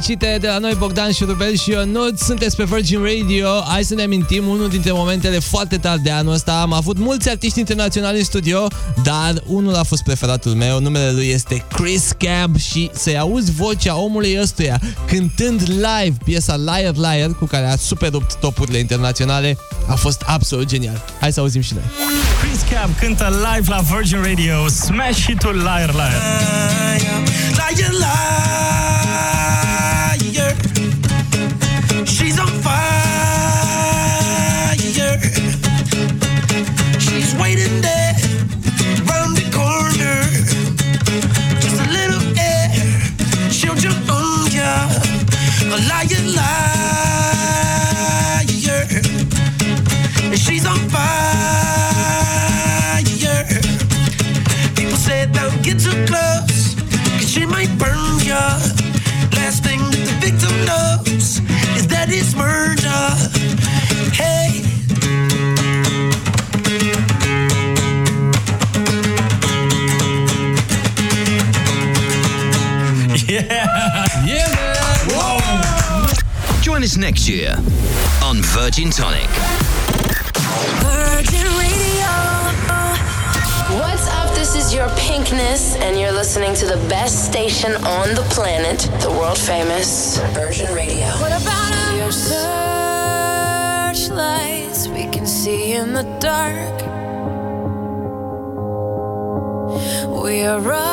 fericite de la noi Bogdan Șurubel și Ionut Sunteți pe Virgin Radio. Hai să ne amintim unul dintre momentele foarte tari de anul ăsta. Am avut mulți artiști internaționali în studio Dar unul a fost preferatul meu. Numele lui este Chris Cab Și să-i auzi vocea omului ăstuia Cântând live. Piesa Liar Liar Cu care a super rupt topurile internaționale A fost absolut genial. Hai să auzim și noi. Chris Cab cântă live la Virgin Radio. Smash hitul Liar Liar. Liar, liar, liar. get loud. next year on Virgin Tonic. Virgin Radio. What's up? This is your pinkness, and you're listening to the best station on the planet, the world famous Virgin Radio. What about your searchlights? We can see in the dark. We are rockets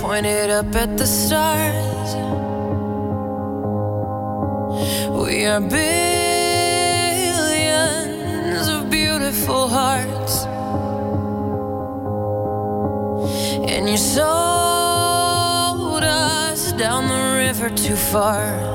pointed up at the stars. are billions of beautiful hearts, and you sold us down the river too far.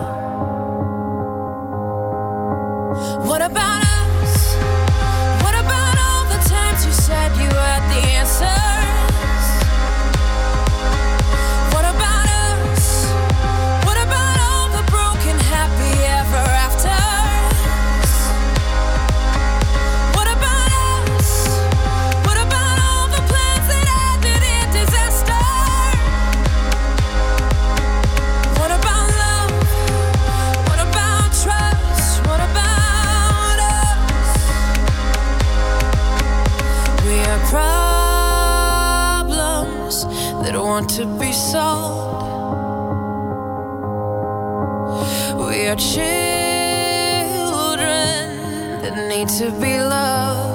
want to be sold. We are children that need to be loved.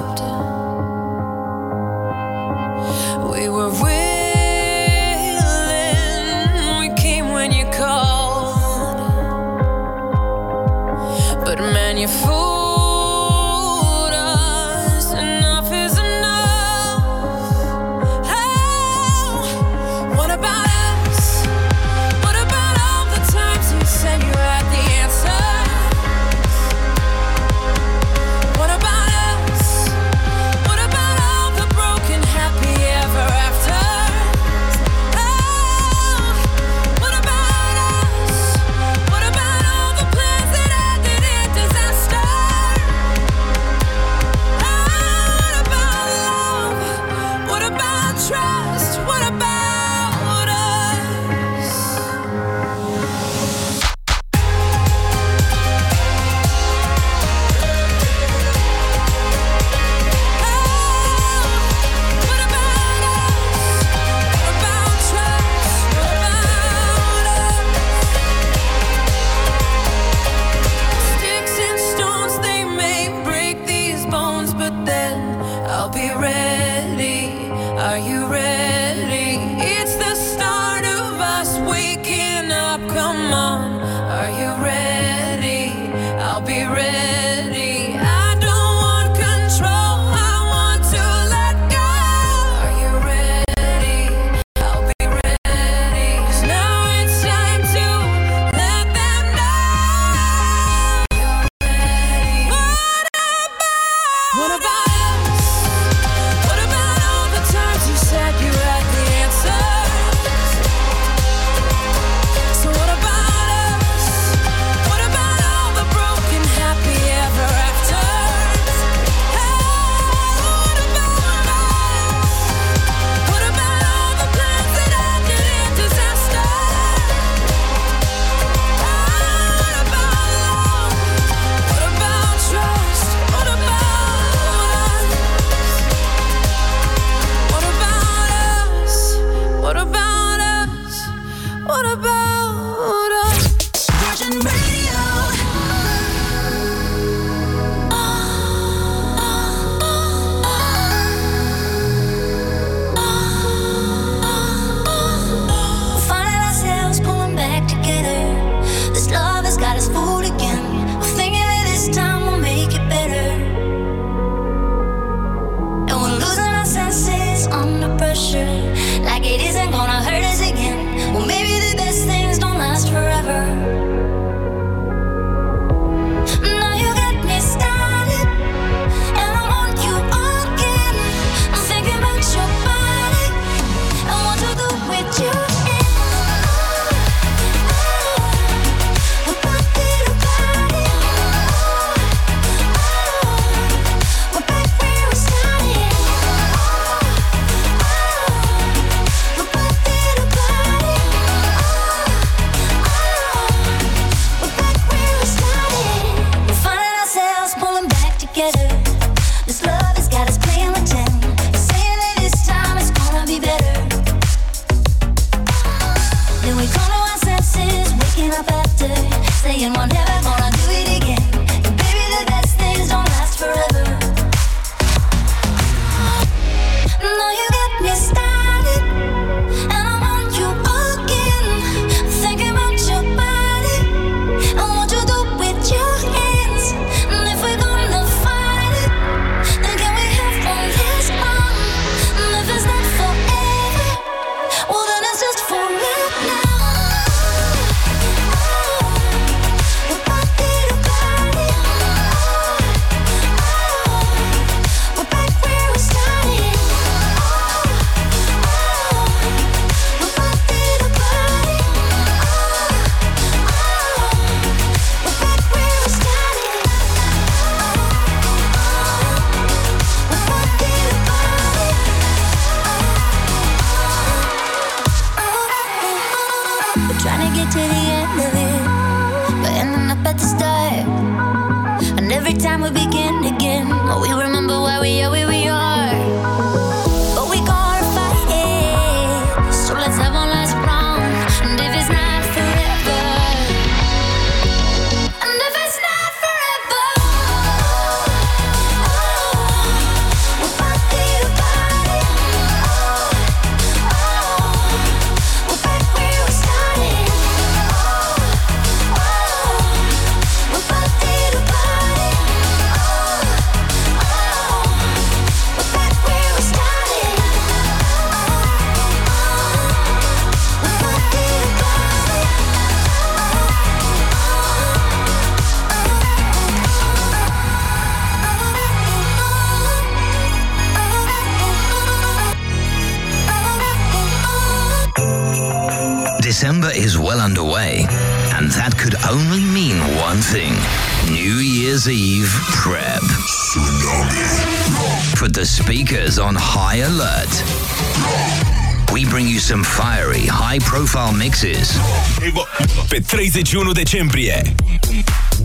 31 decembrie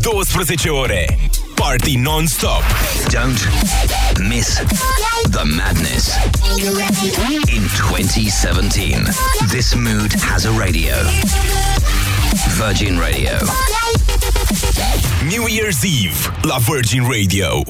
12 ore Party non-stop Don't miss the madness. In 2017, this mood has a radio. Virgin Radio. New Year's Eve La Virgin Radio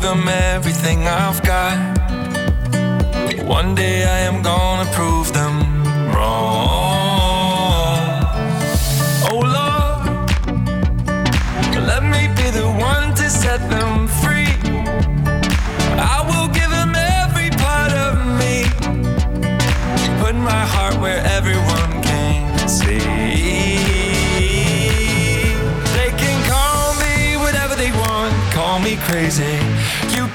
Give him everything I've got. One day I am gonna prove them wrong. Oh Lord, let me be the one to set them free. I will give him every part of me. Put my heart where everyone can see. They can call me whatever they want, call me crazy.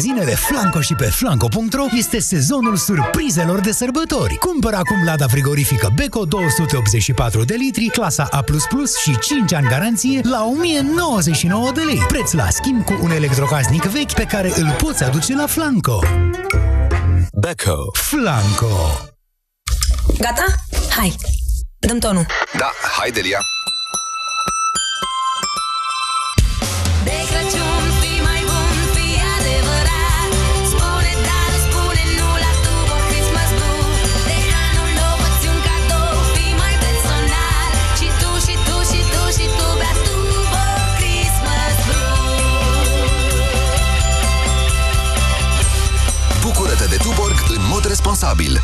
În magazinele Flanco și pe flanco.ro este sezonul surprizelor de sărbători. Cumpără acum lada frigorifică Beko 284 de litri, clasa A++ și 5 ani garanție la 1099 de lei. Preț la schimb cu un electrocasnic vechi pe care îl poți aduce la Flanco. Beko Flanco. Gata? Hai, dăm tonul. Da, hai Delia. Responsabil.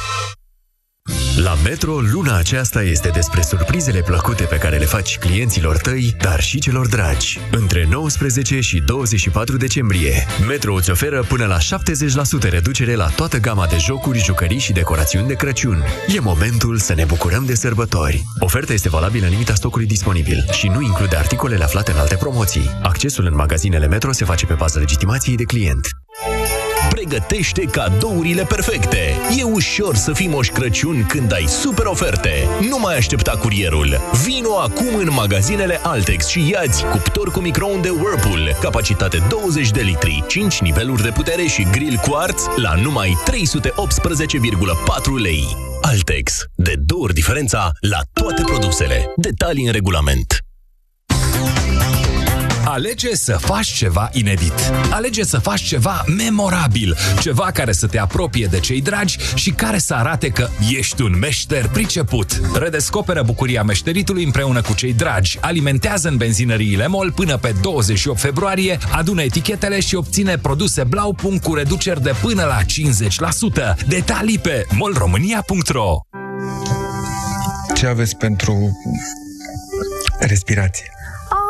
La Metro, luna aceasta este despre surprizele plăcute pe care le faci clienților tăi, dar și celor dragi. Între 19 și 24 decembrie, Metro îți oferă până la 70% reducere la toată gama de jocuri, jucării și decorațiuni de Crăciun. E momentul să ne bucurăm de sărbători. Oferta este valabilă în limita stocului disponibil și nu include articolele aflate în alte promoții. Accesul în magazinele Metro se face pe bază legitimației de client. Pregătește cadourile perfecte. E ușor să fii Moș Crăciun când ai super oferte. Nu mai aștepta curierul. Vino acum în magazinele Altex și iați cuptor cu microunde Whirlpool, capacitate 20 de litri, 5 niveluri de putere și grill quartz la numai 318,4 lei. Altex. De două ori diferența la toate produsele. Detalii în regulament. Alege să faci ceva inedit. Alege să faci ceva memorabil, ceva care să te apropie de cei dragi și care să arate că ești un meșter priceput. Redescoperă bucuria meșteritului împreună cu cei dragi. Alimentează în benzinăriile MOL până pe 28 februarie, adună etichetele și obține produse Blaupunk cu reduceri de până la 50%. Detalii pe molromânia.ro Ce aveți pentru respirație?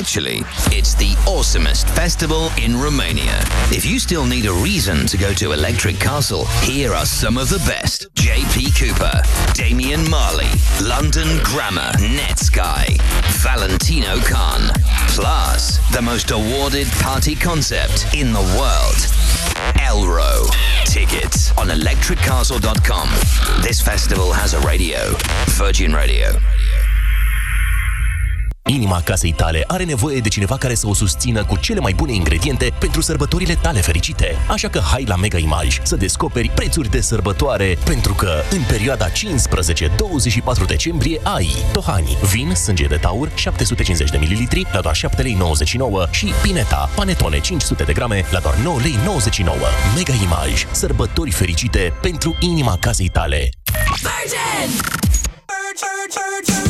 Actually, it's the awesomest festival in Romania. If you still need a reason to go to Electric Castle, here are some of the best. JP Cooper, Damian Marley, London Grammar, Netsky, Valentino Khan. Plus, the most awarded party concept in the world. Elro. Tickets on electriccastle.com. This festival has a radio. Virgin Radio. Inima casei tale are nevoie de cineva care să o susțină cu cele mai bune ingrediente pentru sărbătorile tale fericite. Așa că hai la Mega Image să descoperi prețuri de sărbătoare, pentru că în perioada 15-24 decembrie ai Tohani, vin, sânge de taur, 750 de ml la doar 7 lei 99 și Pineta, panetone 500 de grame la doar 9 lei 99. Mega Image, sărbători fericite pentru inima casei tale. Virgin! Virgin Radio.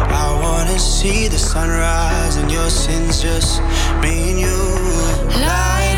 I wanna see the sunrise and your sins just me and you. Light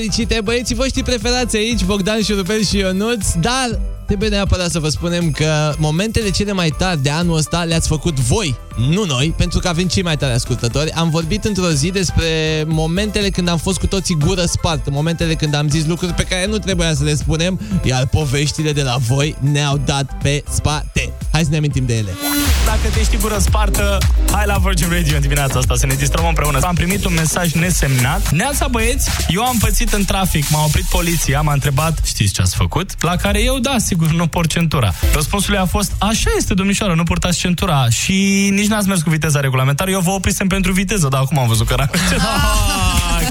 fericite, băieții voștri preferați aici, Bogdan și Rupel și Ionuț, dar trebuie neapărat să vă spunem că momentele cele mai tari de anul ăsta le-ați făcut voi, nu noi, pentru că avem cei mai tari ascultători. Am vorbit într-o zi despre momentele când am fost cu toții gură spartă, momentele când am zis lucruri pe care nu trebuia să le spunem, iar poveștile de la voi ne-au dat pe spate. Hai să ne amintim de ele. Dacă te știi gură spartă, hai la Virgin Radio în dimineața asta să ne distrăm împreună. Am primit un mesaj nesemnat. Neața băieți, eu am pățit în trafic, m-a oprit poliția, m-a întrebat, știți ce ați făcut? La care eu, da, sigur, nu port centura. Răspunsul ei a fost, așa este, domnișoară, nu purtați centura și nici n-ați mers cu viteza regulamentară, eu vă oprisem pentru viteză, dar acum am văzut că era...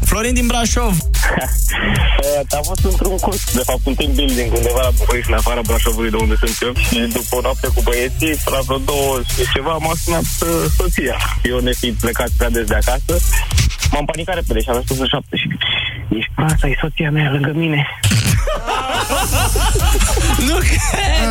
Florin din Brașov. Am fost într-un curs, de fapt, un team building undeva la București, în afara Brașovului, de unde sunt eu. Și după o noapte cu băieții, la vreo două și ceva, m-a sunat uh, soția. Eu ne fi plecat prea des de acasă. M-am panicat repede și am spus în șapte și ești proastă, e soția mea lângă mine. Nu cred!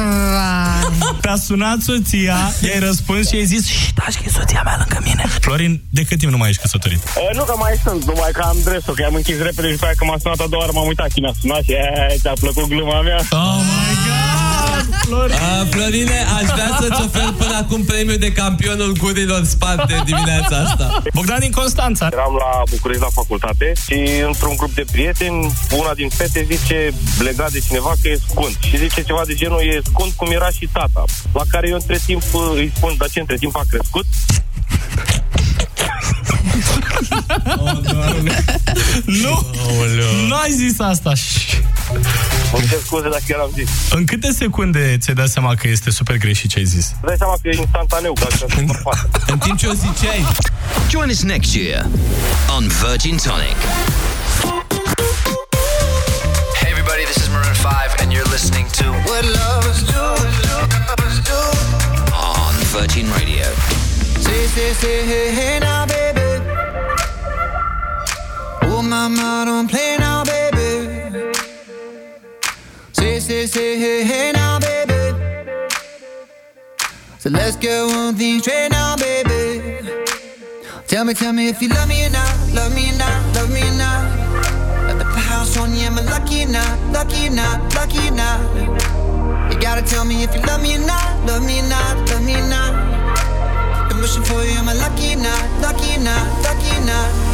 Te-a sunat soția, i-ai răspuns și ai zis "Șt, da, și că e soția mea lângă mine. Florin, de cât timp nu mai ești căsătorit? Uh, nu că mai sunt, numai că am dresul, că i-am închis repede și după aia că m-a sunat a doua oară, m-am uitat cine a sunat și "E, ți-a plăcut gluma mea. Oh my god! Florin! A, Florine, aș vrea să-ți ofer până acum premiul de campionul gurilor sparte dimineața asta. Bogdan din Constanța. Eram la București la facultate și într-un grup de prieteni, una din fete zice, legat de cineva, că e scund. Și zice ceva de genul, e scund cum era și tata. La care eu între timp îi spun, dar ce, între timp a crescut? Oh, nu! Nu ai zis asta. Îmi cer scuze dacă chiar am zis. În câte secunde ți-ai dat seama că este super greșit ce ai zis? Îți dai seama că e instantaneu, dacă sunt. În timp ce o ziceai. Join us next year on Virgin Tonic. Hey everybody, this is Maroon 5 and you're listening to What lovers do, lovers do. On Virgin Radio. Say, say, say, hey, hey now, baby. Oh, mama, don't play now, baby. Say, say, say, hey, hey now, baby. So let's get one thing straight now, baby. Tell me, tell me if you love me or not, love me or not, love me or not. Let the house on you, am I lucky not, lucky not, lucky not? You gotta tell me if you love me or not, love me or not, love me or not. I'm wishing for you, am I lucky or lucky or lucky or?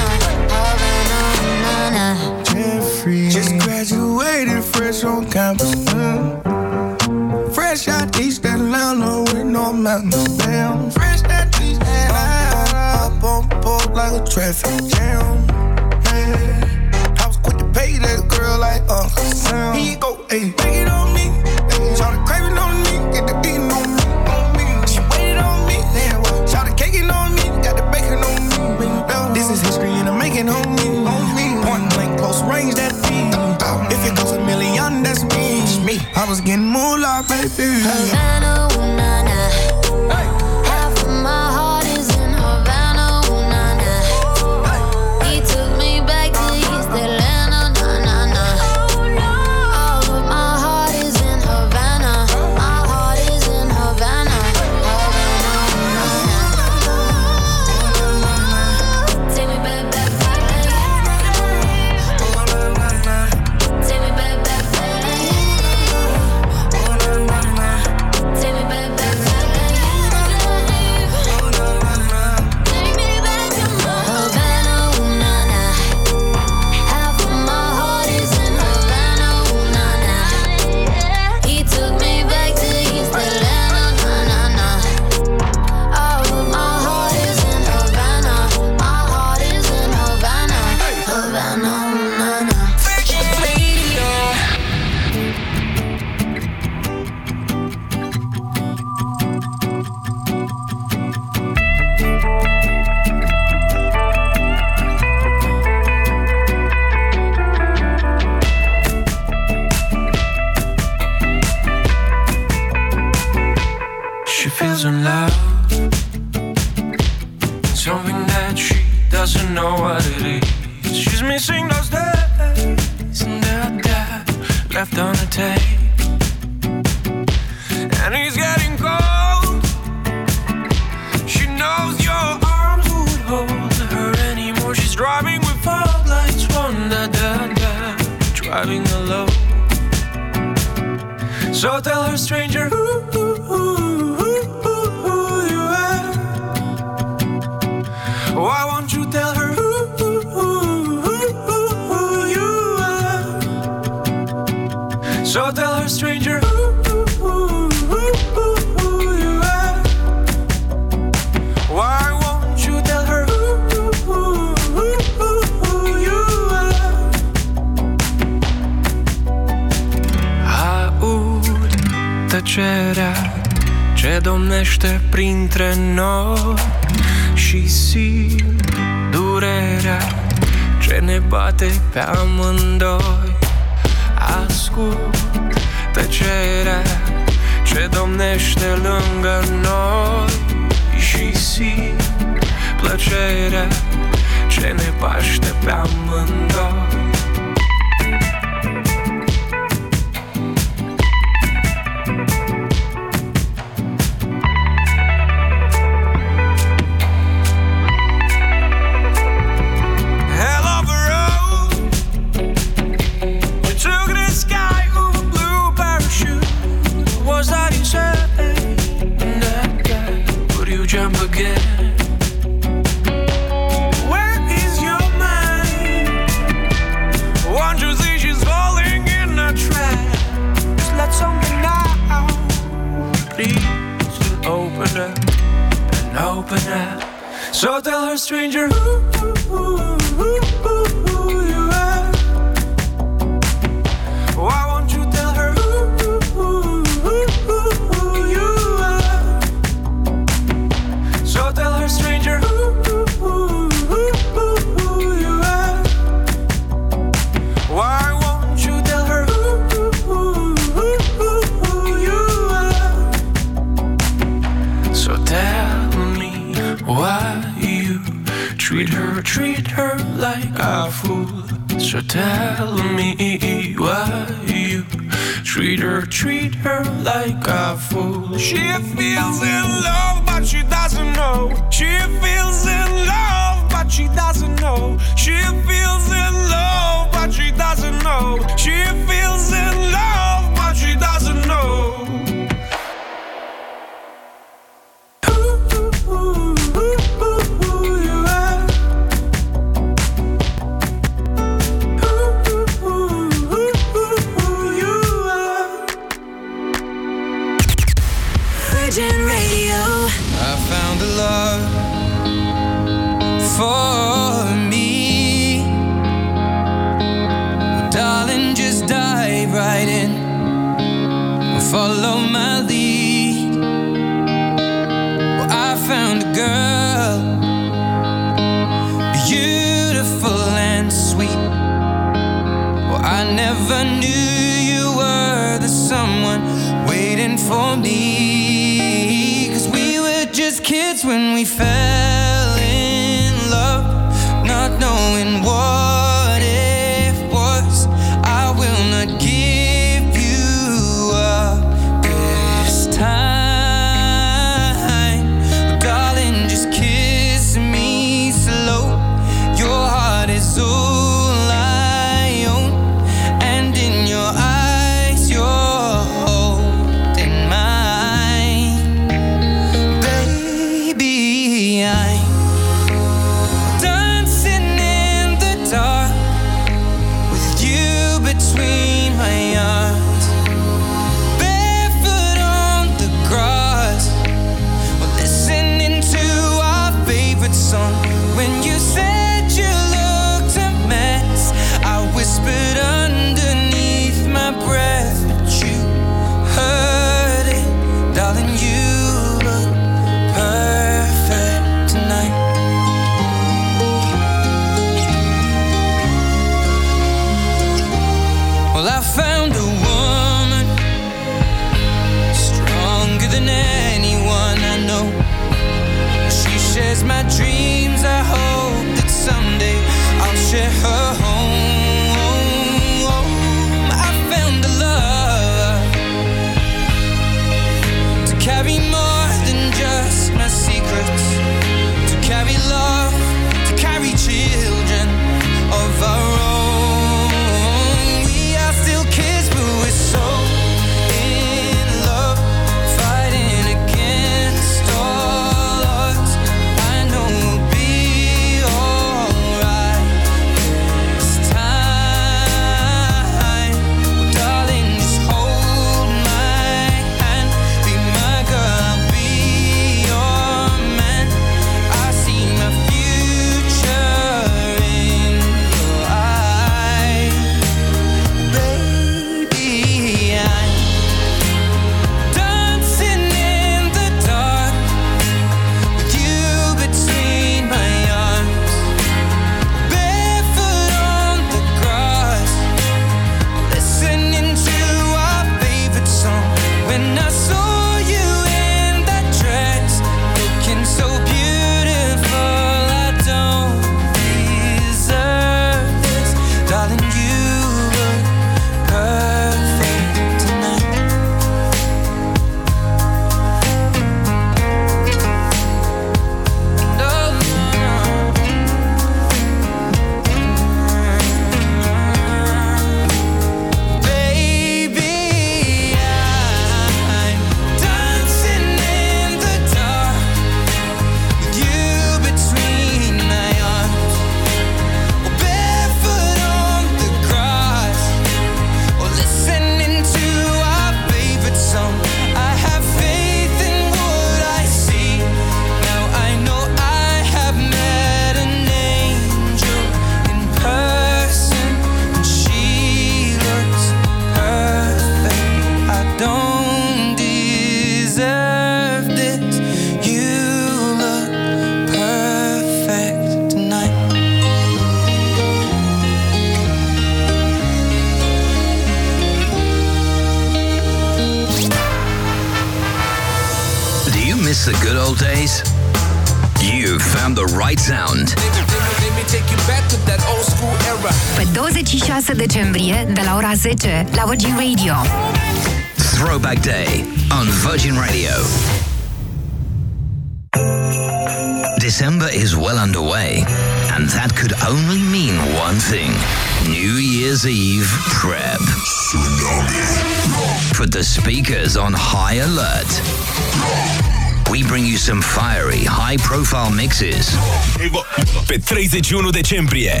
31 decembrie.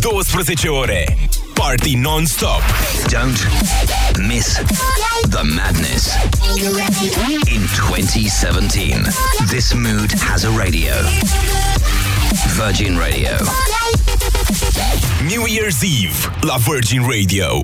12 ore. Party non-stop. Don't miss the madness. In 2017 This mood has a radio. Virgin Radio. New Year's Eve la Virgin Radio.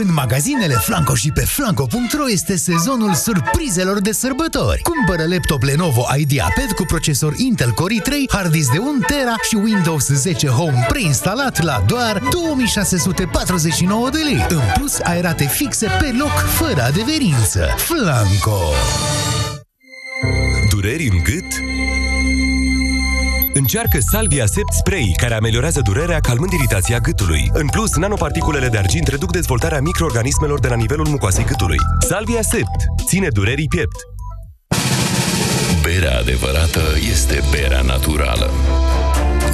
În magazinele Flanco și pe flanco.ro este sezonul surprizelor de sărbători. Cumpără laptop Lenovo IdeaPad cu procesor Intel Core i3, hard disk de 1 tera și Windows 10 Home preinstalat la doar 2649 de lei. În plus, ai rate fixe pe loc, fără adeverință. Flanco! Dureri în gât? Încearcă Salvia Sept Spray, care ameliorează durerea, calmând iritația gâtului. În plus, nanoparticulele de argint reduc dezvoltarea microorganismelor de la nivelul mucoasei gâtului. Salvia Sept ține durerii piept. Berea adevărată este berea naturală.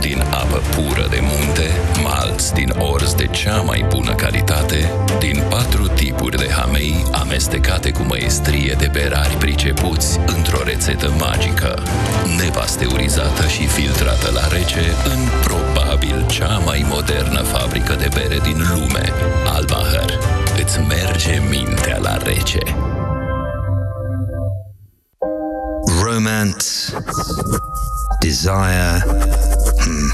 Din apă pură de munte, malți din orz de cea mai bună calitate, din patru tipuri de hamei amestecate cu măestrie de berari pricepuți într-o rețetă magică, nepasteurizată și filtrată la rece în probabil cea mai modernă fabrică de bere din lume, Albaher. Îți merge mintea la rece. romance, desire. Hmm.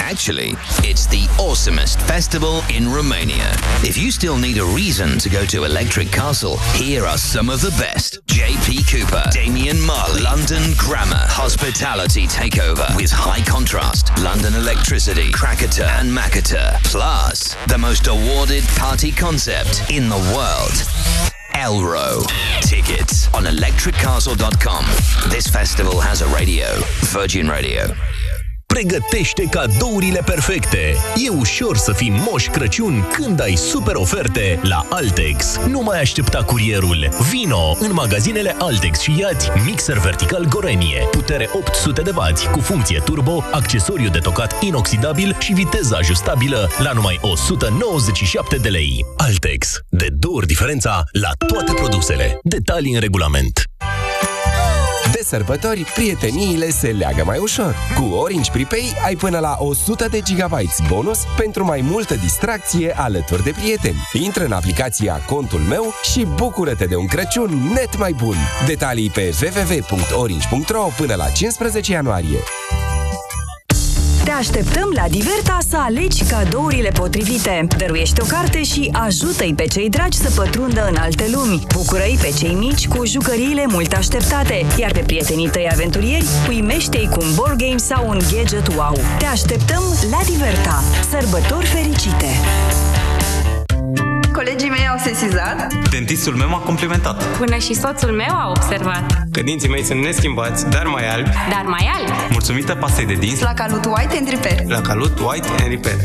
Actually, it's the awesomest festival in Romania. If you still need a reason to go to Electric Castle, here are some of the best. JP Cooper, Damian Marley, London Grammar, Hospitality Takeover with High Contrast, London Electricity, Krakatoa and Makata. Plus, the most awarded party concept in the world. Elro. Tickets on electriccastle.com. This festival has a radio, Virgin Radio. Pregătește cadourile perfecte! E ușor să fii moș Crăciun când ai super oferte la Altex. Nu mai aștepta curierul. Vino în magazinele Altex și iați mixer vertical Gorenie, putere 800 de W cu funcție turbo, accesoriu de tocat inoxidabil și viteză ajustabilă la numai 197 de lei. Altex. De două ori diferența la toate produsele. Detalii în regulament. De sărbători, prieteniile se leagă mai ușor. Cu Orange Prepay ai până la 100 de GB bonus pentru mai multă distracție alături de prieteni. Intră în aplicația Contul meu și bucură-te de un Crăciun net mai bun. Detalii pe www.orange.ro până la 15 ianuarie. Te așteptăm la Diverta să alegi cadourile potrivite. Dăruiește o carte și ajută-i pe cei dragi să pătrundă în alte lumi. Bucură-i pe cei mici cu jucăriile mult așteptate, iar pe prietenii tăi aventurieri uimește-i cu un board game sau un gadget wow. Te așteptăm la Diverta. Sărbători fericite! Colegii mei au sesizat Dentistul meu m-a complimentat Până și soțul meu a observat că dinții mei sunt neschimbați, dar mai albi, Dar mai albi mulțumită pastei de dinți La Calut White and Repair la Calut White and Repair.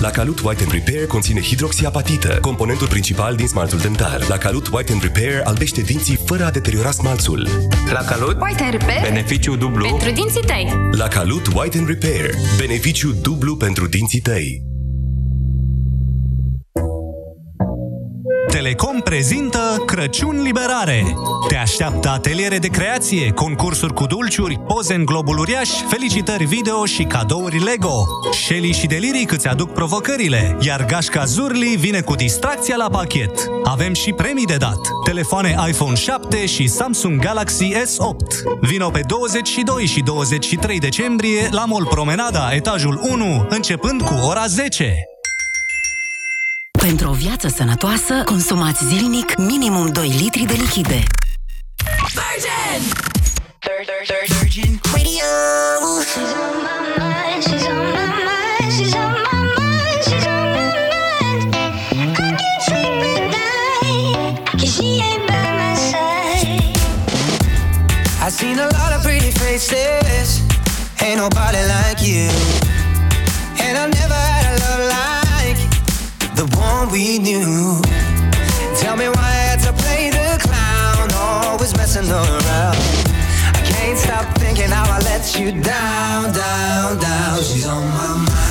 La Calut White and Repair conține hidroxiapatită, componentul principal din smaltul dentar. La Calut White and Repair albește dinții fără a deteriora smalțul. La Calut, White and Repair beneficiu dublu Pentru dinții tăi La Calut White and Repair. Beneficiu dublu pentru dinții tăi. Telecom prezintă Crăciun Liberare. Te așteaptă ateliere de creație, concursuri cu dulciuri, poze în globul uriaș, felicitări video și cadouri Lego. Shelly și Deliric îți aduc provocările, iar Gașca Zurli vine cu distracția la pachet. Avem și premii de dat. Telefoane iPhone 7 și Samsung Galaxy S8. Vino pe 22 și 23 decembrie la Mall Promenada, etajul 1, începând cu ora 10. Pentru o viață sănătoasă, consumați zilnic minimum 2 litri de lichide. Virgin! Virgin Radio. She's on my mind, she's on my mind, she's on my mind, she's on my mind. I can't sleep at night, 'cause she ain't by my side. I've seen a lot of pretty faces, ain't nobody like you. The one we knew. Tell me why I had to play the clown, always messing around. I can't stop thinking how I let you down, down, down. She's on my mind,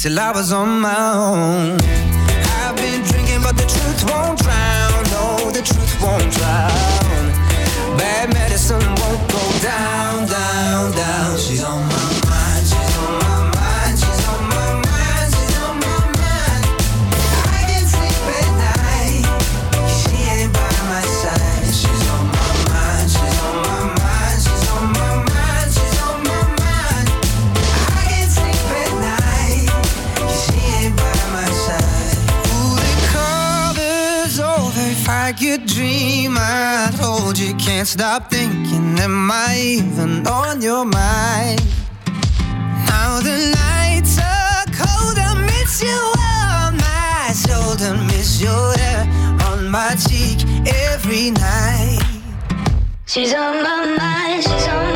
till I was on my own. I've been drinking, but the truth won't drown. No, the truth won't drown. Bad medicine won't go down, down, down. She's on over a dream. I told you can't stop thinking. Am I even on your mind? Now the nights are cold. I miss you on my shoulder, miss your hair on my cheek every night. She's on my mind, she's on my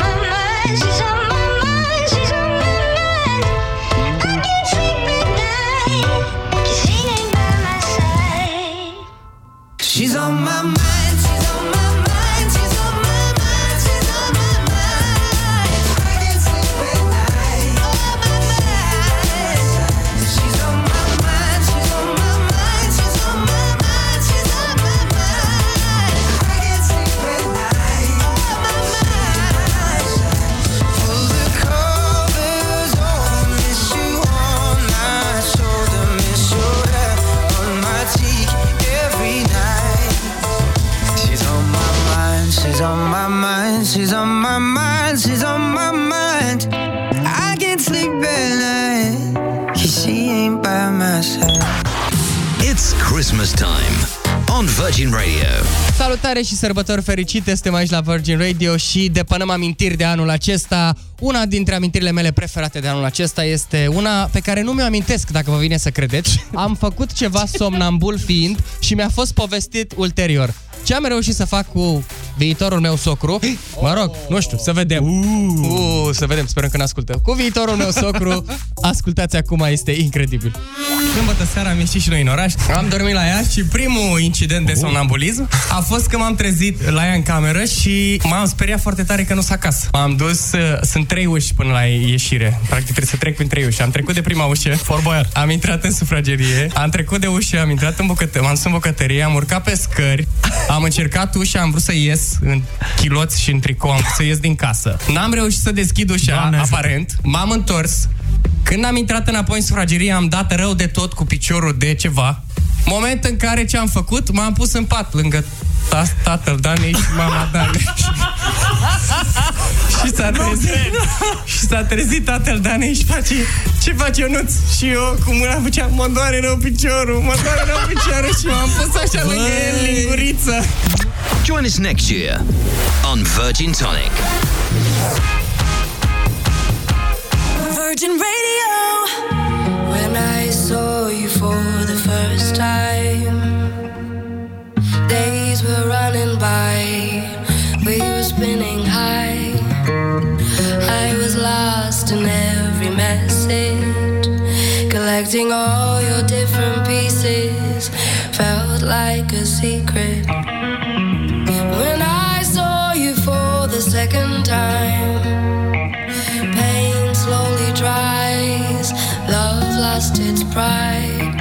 Salutare și sărbători fericite, suntem aici la Virgin Radio și depănăm amintiri de anul acesta. Una dintre amintirile mele preferate de anul acesta este una pe care nu mi-o amintesc, dacă vă vine să credeți. Am făcut ceva somnambul fiind și mi-a fost povestit ulterior. Ce am reușit să fac cu viitorul meu socru? Mă rog, nu știu, să vedem. Uh, să vedem, sperăm că ne ascultă. Cu viitorul meu socru, ascultați acum, este incredibil. Sâmbătă seara am ieșit și noi în oraș, am dormit la ea și primul incident de somnambulism a fost că m-am trezit la ea în cameră și m-am speriat foarte tare că nu s acasă. M-am dus, uh, sunt trei uși până la ieșire. Practic trebuie să trec prin trei uși. Am trecut de prima ușă, forboiar. Am intrat în sufragerie, am trecut de ușă, am intrat în bucătărie, m-am dus în bucătărie, am urcat pe scări, am încercat ușa, am vrut să ies în chiloți și în tricou, am vrut să ies din casă. N-am reușit să deschid ușa, Doamne aparent. M-am întors. Când am intrat înapoi în sufragerie, am dat rău de tot cu piciorul de ceva. Moment în care ce am făcut, m-am pus în pat lângă ta- tatăl Danei și mama Danei. și s-a trezit, și s-a trezit tatăl Danei și face Ce faci Ionuț? Și eu cu mâna făceam Mă doare rău piciorul, mă doare rău piciorul Și m-am pus așa lângă el, linguriță Join us next year on Virgin Tonic. Virgin Radio. When I saw you for the first time, days were running by, we were spinning high. I was lost in every message, collecting all your different pieces, felt like a secret. When I saw you for the second time, pride.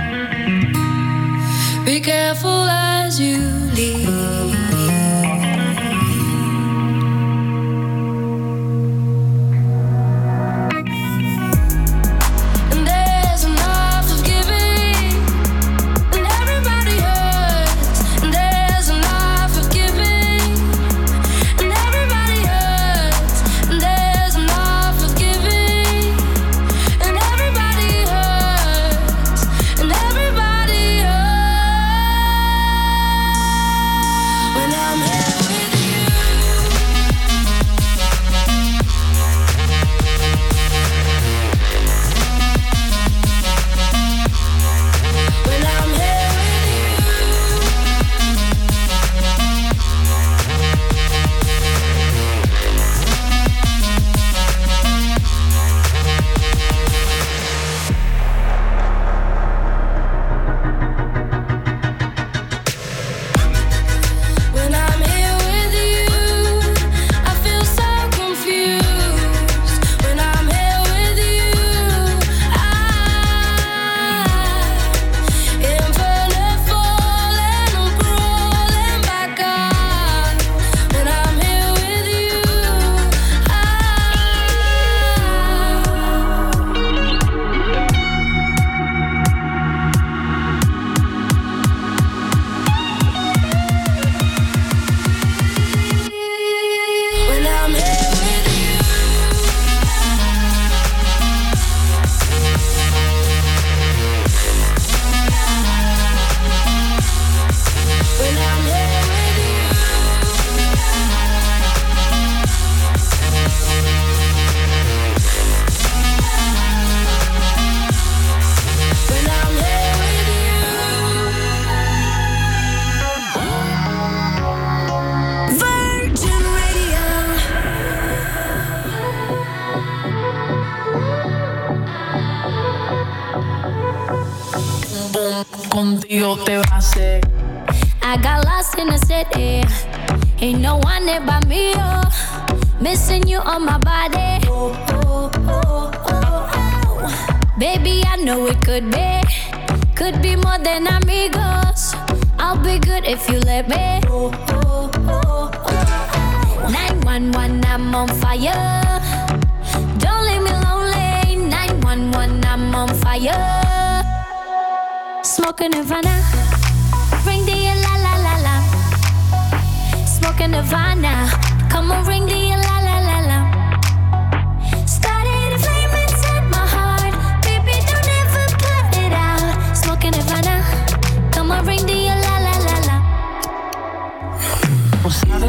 Be careful know it could be. Could be more than amigos. I'll be good if you let me. Oh, oh, oh, oh. 911, I'm on fire. Don't leave me lonely. 911, I'm on fire. Smoking Nirvana. Ring the la la la la. Smoking Nirvana. Come on, ring the la la.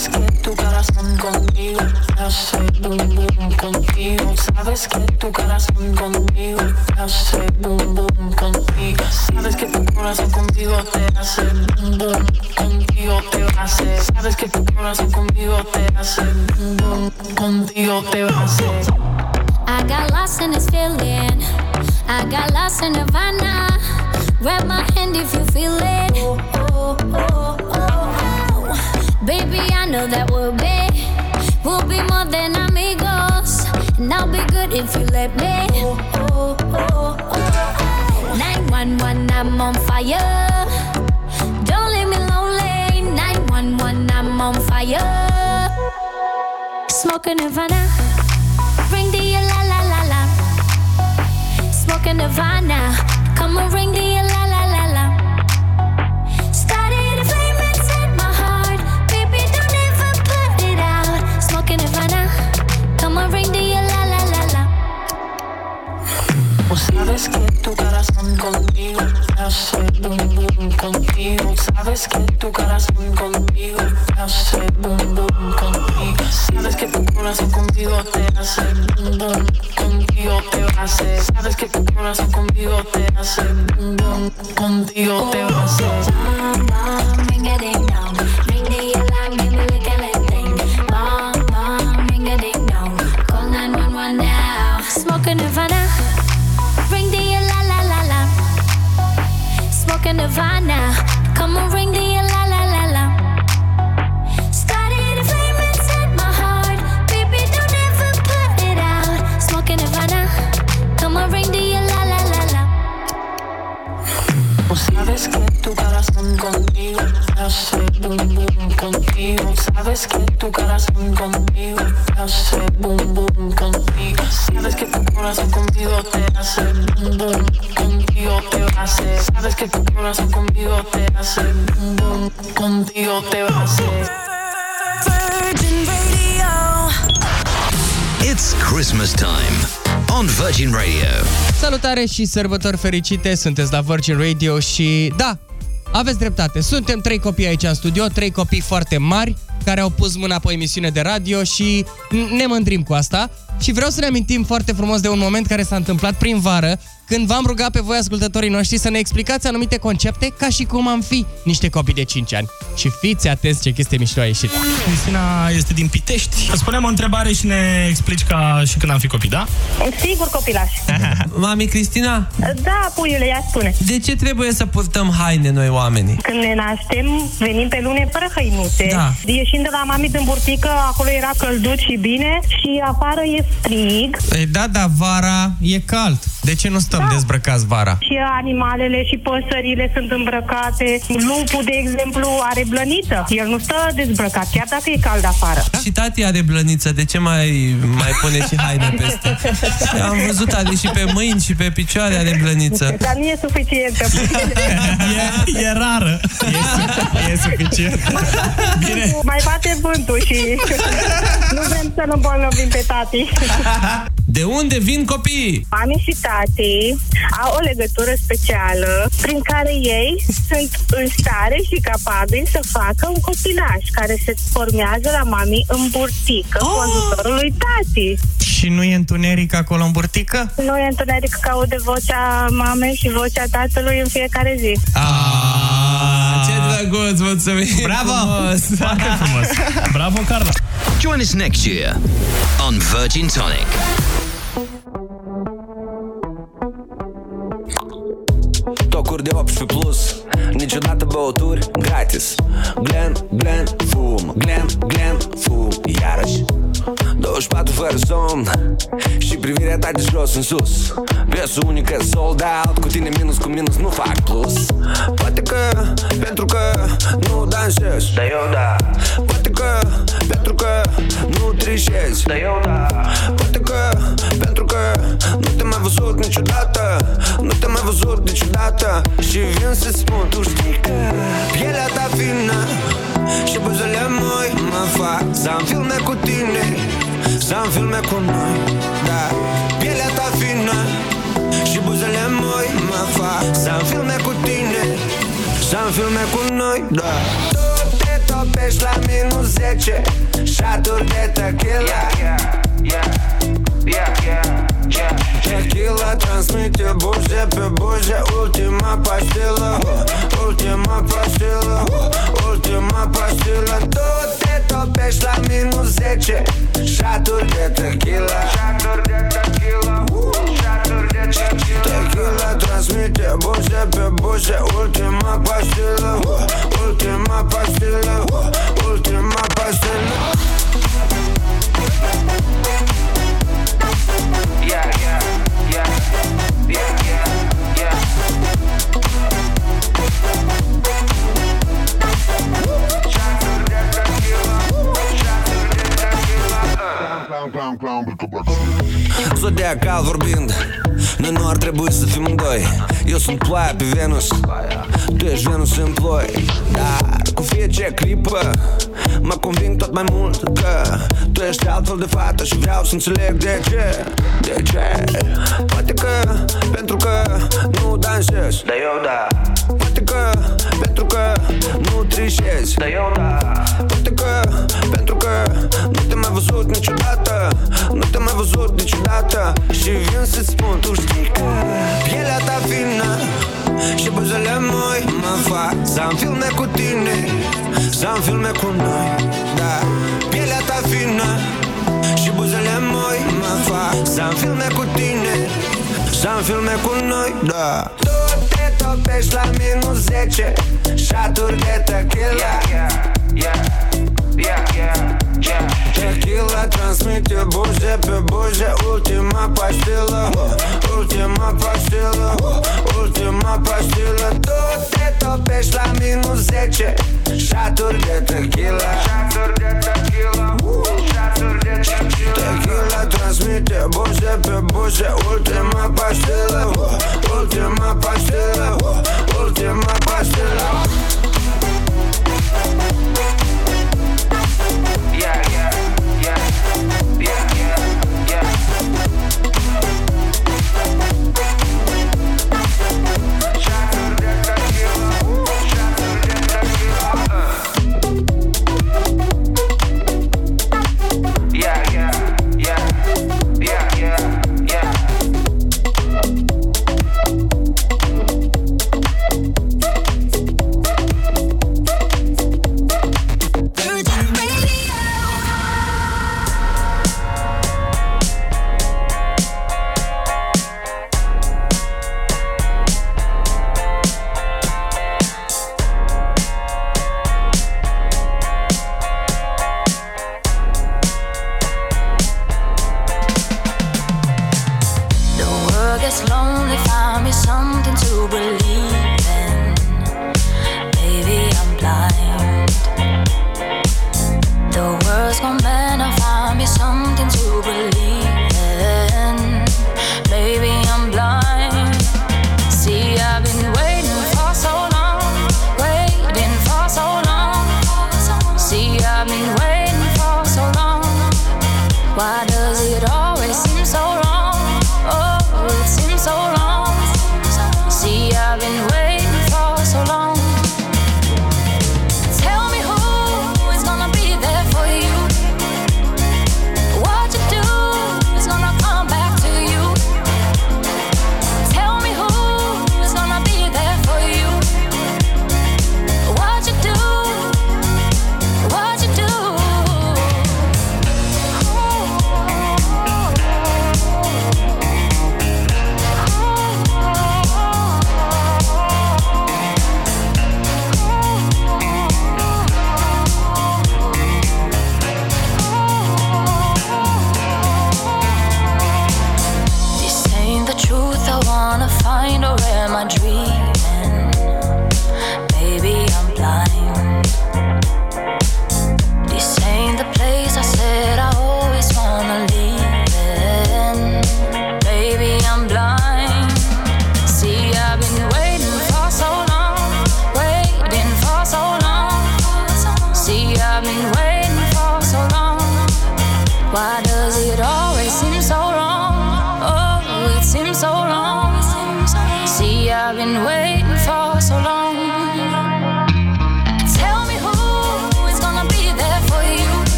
Sabes que tu corazón conmigo hace boom boom contigo. Sabes que tu corazón conmigo hace boom boom contigo. Sabes que tu corazón contigo te hace boom boom contigo te va a hacer. Sabes que tu corazón conmigo te hace boom boom contigo te va a hacer. I got lost in this feeling. I got lost in Nirvana. Grab my hand if you feel it. Oh, oh, oh, oh. Baby, I know that we'll be. We'll be more than amigos. And I'll be good if you let me. Oh, oh, oh, oh. 911, I'm on fire. Don't leave me lonely. 911, I'm on fire. Smoking Nirvana. Ring the la la la la. Smoking Nirvana. Come on, ring the la. Sabes que tu corazón conmigo hace boom boom contigo. Sabes que tu corazón conmigo hace boom boom contigo. Sabes que tu corazón contigo te hace boom boom contigo te va a hacer. Sabes que tu corazón conmigo te hace boom boom contigo te va boom boom contigo. Sabes que tu corazón conmigo hace boom boom contigo. Sabes que tu corazón conmigo te hace boom boom contigo te va a hacer. Sabes que tu corazón conmigo te hace boom boom contigo te va a hacer. Virgin Radio. It's Christmas time on Virgin Radio. Salutare și sărbători fericite, sunteți la Virgin Radio și da, aveți dreptate, suntem trei copii aici în studio, trei copii foarte mari care au pus mâna pe o emisiune de radio și ne mândrim cu asta și vreau să ne amintim foarte frumos de un moment care s-a întâmplat prin vară când v-am rugat pe voi ascultătorii noștri să ne explicați anumite concepte ca și cum am fi niște copii de 5 ani. Și fiți atenți ce chestie mișto a ieșit. Cristina este din Pitești. Îți punem o întrebare și ne explici ca și când am fi copii, da? Sigur, copilaș. Mami Cristina, Da, puiule, ia spune. de ce trebuie să purtăm haine noi oamenii? Când ne naștem, venim pe lune fără hăinuțe. Da. Ieșind de la mami din burtică, acolo era călduț și bine și afară e frig. Ei, da, da, vara e cald. De ce nu stăm da. dezbrăcați vara? Și animalele și păsările sunt îmbrăcate. Lupul, de exemplu, are blăniță. El nu stă dezbrăcat, chiar dacă e cald afară. Și tati are blăniță, de ce mai, mai pune și haine peste? Am văzut are și pe mâini și pe picioare are blăniță. Dar nu e suficientă. E, e rară. E, e suficient. Bine. Mai bate vântul și nu vrem să-l îmbolnăvim pe tati. De unde vin copiii? Mami și tati au o legătură specială prin care ei sunt în stare și capabili să facă un copilaș care se formează la mami în burtică oh! cu ajutorul lui tati. Și nu e întuneric acolo în burtică? Nu e întuneric că aude vocea mamei și vocea tatălui în fiecare zi. Ah, ce drăguț, mulțumim! Bravo! Frumos. Foarte frumos. Bravo, Carla. Join us next year on Virgin Tonic. То курдео пшвиплус Ничудата баутур гратис Глен, глен, фум Глен, глен, фум Яраш 24 fără somn Și privirea ta de jos în sus. Viesul unică sold out Cu tine minus cu minus nu fac plus. Poate că pentru că nu dansez Dar eu da. Poate că pentru că nu trișezi. Dar eu da. Poate că pentru că nu te-am mai văzut niciodată. Nu te-am mai văzut niciodată. Și vin să-ți spun Tu știi că pielea ta fină Și buzele moi mă fac Să am filme cu tine Să am filme cu noi Da. Pielea ta fină Și buzele moi mă fac. Să am filme cu tine Să am filme cu noi Da. Tu te topești la minus 10 Șaturi de tequila. Yeah, yeah, yeah, yeah, yeah. Tequila transmite buze pe buze Ultima pastilă. Ultima pastilă Ultima pastilă. Tu te topești la minus 10 pe buze Ultima pastilă Ultima pastilă Ultima pastilă Yeah, yeah, yeah, yeah, yeah, yeah. Zodiacal vorbind Noi nu ar trebui să fim în doi. Eu sunt ploaia pe Venus. Tu ești Venus în ploi. Dar cu fiecare clipă Mă conving tot mai mult că Tu ești altfel de fată Și vreau să înțeleg de ce. De ce? Poate că pentru că nu dansez Dar eu da. Poate că pentru că nu trișezi. Dar eu da. Poate că pentru că nu te-am mai văzut niciodată. Nu te-am mai văzut niciodată. Și vin să-ți spun Tu știi că pielea ta fină Și buzele moi mă fac. Să am filme cu tine Să am filme cu noi. Da Pielea ta fină Și buzele moi mă fac. Să am filme cu tine Să am filme cu noi. Da. Tu te topești la minus 10 Șaturi de tequila. Yeah, yeah, yeah, yeah, yeah. Tequila transmite buze pe buze Ultima pastilă Ultima pastilă Ultima pastilă Tu te topești la minus 10 Șaturi de tequila. Șaturi de tequila Șaturi de tequila. Tequila transmite buze pe buze Ultima pastilă Ultima pastilă Ultima pastilă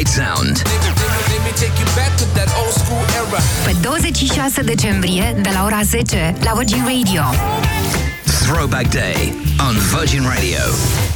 White Sound. Pe 26 decembrie, de la ora 10, la Virgin Radio. Throwback Day on Virgin Radio.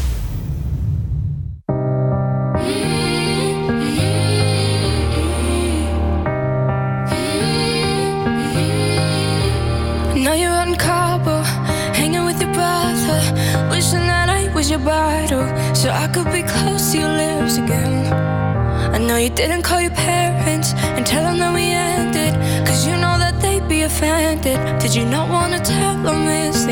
offended? Did you not wanna tell them this?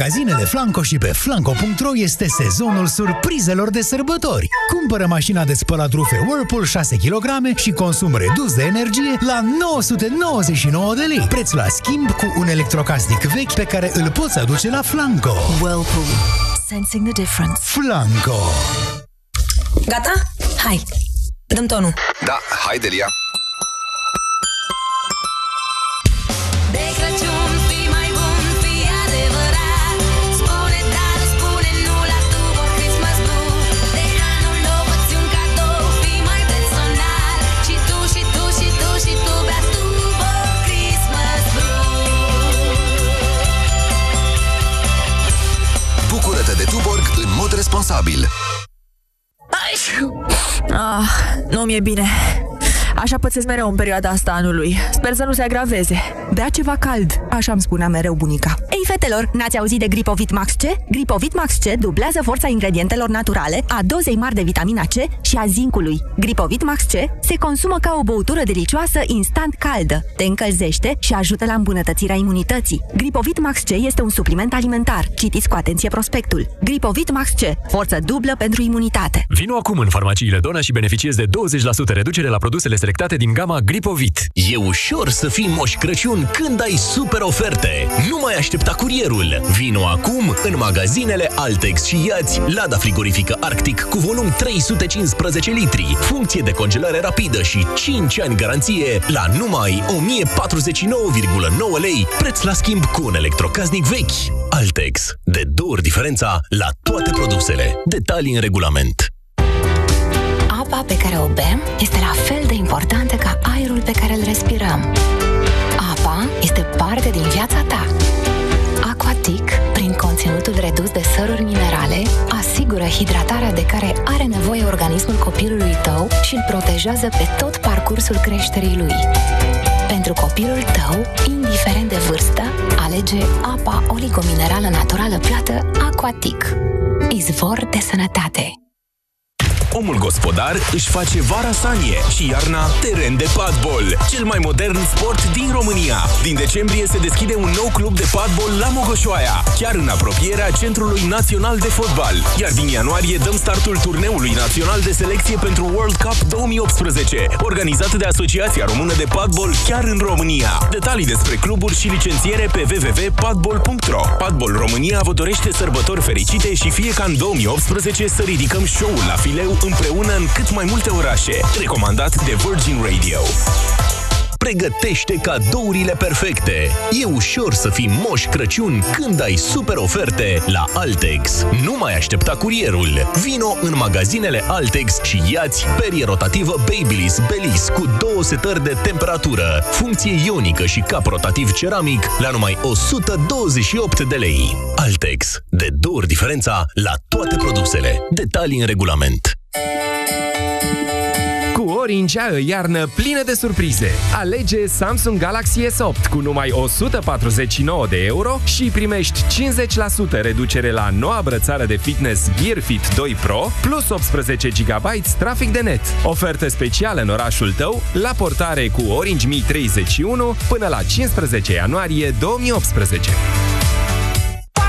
Magazinele Flanco și pe flanco.ro este sezonul surprizelor de sărbători. Cumpără mașina de spălat rufe Whirlpool 6 kg și consum redus de energie la 999 de lei. Preț la schimb cu un electrocasnic vechi pe care îl poți aduce la Flanco. Whirlpool. Sensing the difference. Flanco. Gata? Hai. Dăm tonul. Da, hai Delia. Tuborg în mod responsabil. Ah, nu mi-e bine. Așa pățesc mereu în perioada asta anului. Sper să nu se agraveze. Bea ceva cald, așa îmi spunea mereu bunica. Ei, fetelor, n-ați auzit de Gripovit Max C? Gripovit Max C dublează forța ingredientelor naturale, a dozei mari de vitamina C și a zincului. Gripovit Max C se consumă ca o băutură delicioasă instant caldă, te încălzește și ajută la îmbunătățirea imunității. Gripovit Max C este un supliment alimentar. Citiți cu atenție prospectul. Gripovit Max C, forță dublă pentru imunitate. Vino acum în farmaciile Dona și beneficiezi de 20% reducere la produsele selectate din gama Gripovit. E ușor să fii Moș Crăciun când ai super oferte. Nu mai aștepta curierul. Vino acum în magazinele Altex și iați Lada frigorifică Arctic cu volum 315 litri, funcție de congelare rapidă și 5 ani garanție la numai 1049,9 lei, preț la schimb cu un electrocasnic vechi. Altex. De două ori diferența la toate produsele. Detalii în regulament. Apa pe care o bem este la fel de importantă ca aerul pe care îl respirăm. Apa este parte din viața săruri minerale, asigură hidratarea de care are nevoie organismul copilului tău și îl protejează pe tot parcursul creșterii lui. Pentru copilul tău, indiferent de vârstă, alege apa oligominerală naturală plată Aquatic. Izvor de sănătate. Omul gospodar își face vara sanie și iarna teren de padbol, cel mai modern sport din România. Din decembrie se deschide un nou club de padbol la Mogoșoaia, chiar în apropierea Centrului Național de Fotbal. Iar din ianuarie dăm startul turneului național de selecție pentru World Cup 2018, organizat de Asociația Română de Padbol chiar în România. Detalii despre cluburi și licențiere pe www.padbol.ro Padbol România vă dorește sărbători fericite și fie ca în 2018 să ridicăm show-ul la fileu împreună în cât mai multe orașe. Recomandat de Virgin Radio. Pregătește cadourile perfecte. E ușor să fii Moș Crăciun când ai super oferte la Altex. Nu mai aștepta curierul. Vino în magazinele Altex și iați perie rotativă Babyliss Belis cu două setări de temperatură, funcție ionică și cap rotativ ceramic la numai 128 de lei. Altex. De două ori diferența la toate produsele. Detalii în regulament. Cu Orange ai o iarnă plină de surprize. Alege Samsung Galaxy S8 cu numai 149 de euro și primești 50% reducere la noua brățară de fitness Gear Fit 2 Pro plus 18 GB trafic de net. Ofertă specială în orașul tău la portare cu Orange Mi 31 până la 15 ianuarie 2018.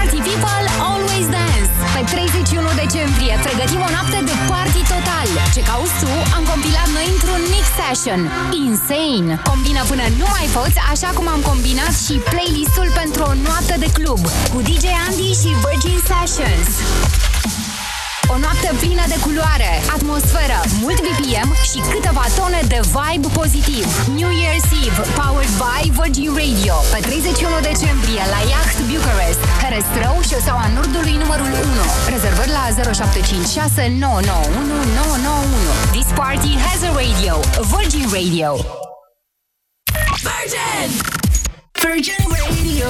Party People Always Dance. Pe 31 decembrie pregătim o noapte de party total. Ce cauți tu am compilat noi într-un mix session. Insane! Combină până nu mai poți Așa cum am combinat și playlistul pentru o noapte de club Cu DJ Andy și Virgin Sessions o noapte plină de culoare, atmosferă, mult BPM și câteva tone de vibe pozitiv. New Year's Eve, powered by Virgin Radio, pe 31 decembrie la Yacht Bucharest, Herăstrău și Șoseaua Nordului numărul 1. Rezervări la 0756 991 991. This party has a radio. Virgin Radio. Virgin! Virgin Radio!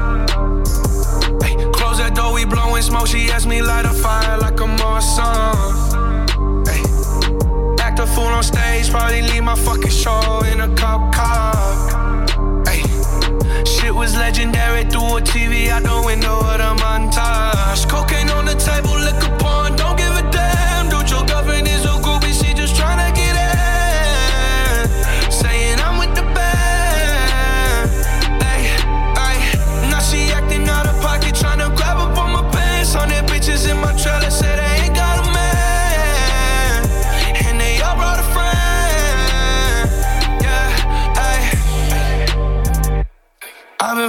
Blowing smoke. She asked me light a fire like a Marsan. Hey, act a fool on stage, probably leave my fucking show in a cop car. Hey, shit was legendary through a TV out the window of the montage. Cocaine on the table, liquor porn,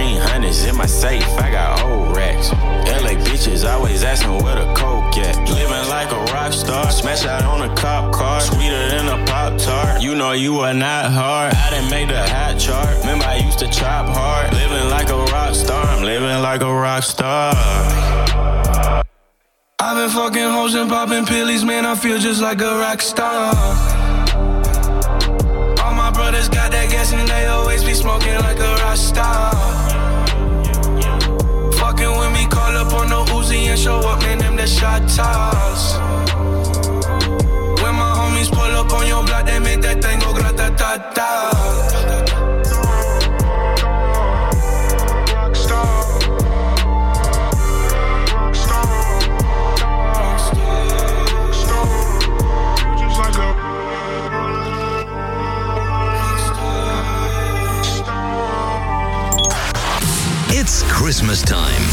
Green honey's in my safe, I got old racks. LA bitches always asking where the coke at. Living like a rock star, smash out on a cop car, sweeter than a pop tart. You know you are not hard. I didn't make the hot chart. Remember I used to chop hard. Living like a rock star, I'm living like a rock star. I've been fucking hoes and popping pillies, man. I feel just like a rock star. They always be smoking like a rock star. Fucking with me, call up on the Uzi and show up, man. Them the shot toss. When my homies pull up on your block, they make that thing go grata ta ta. Christmas time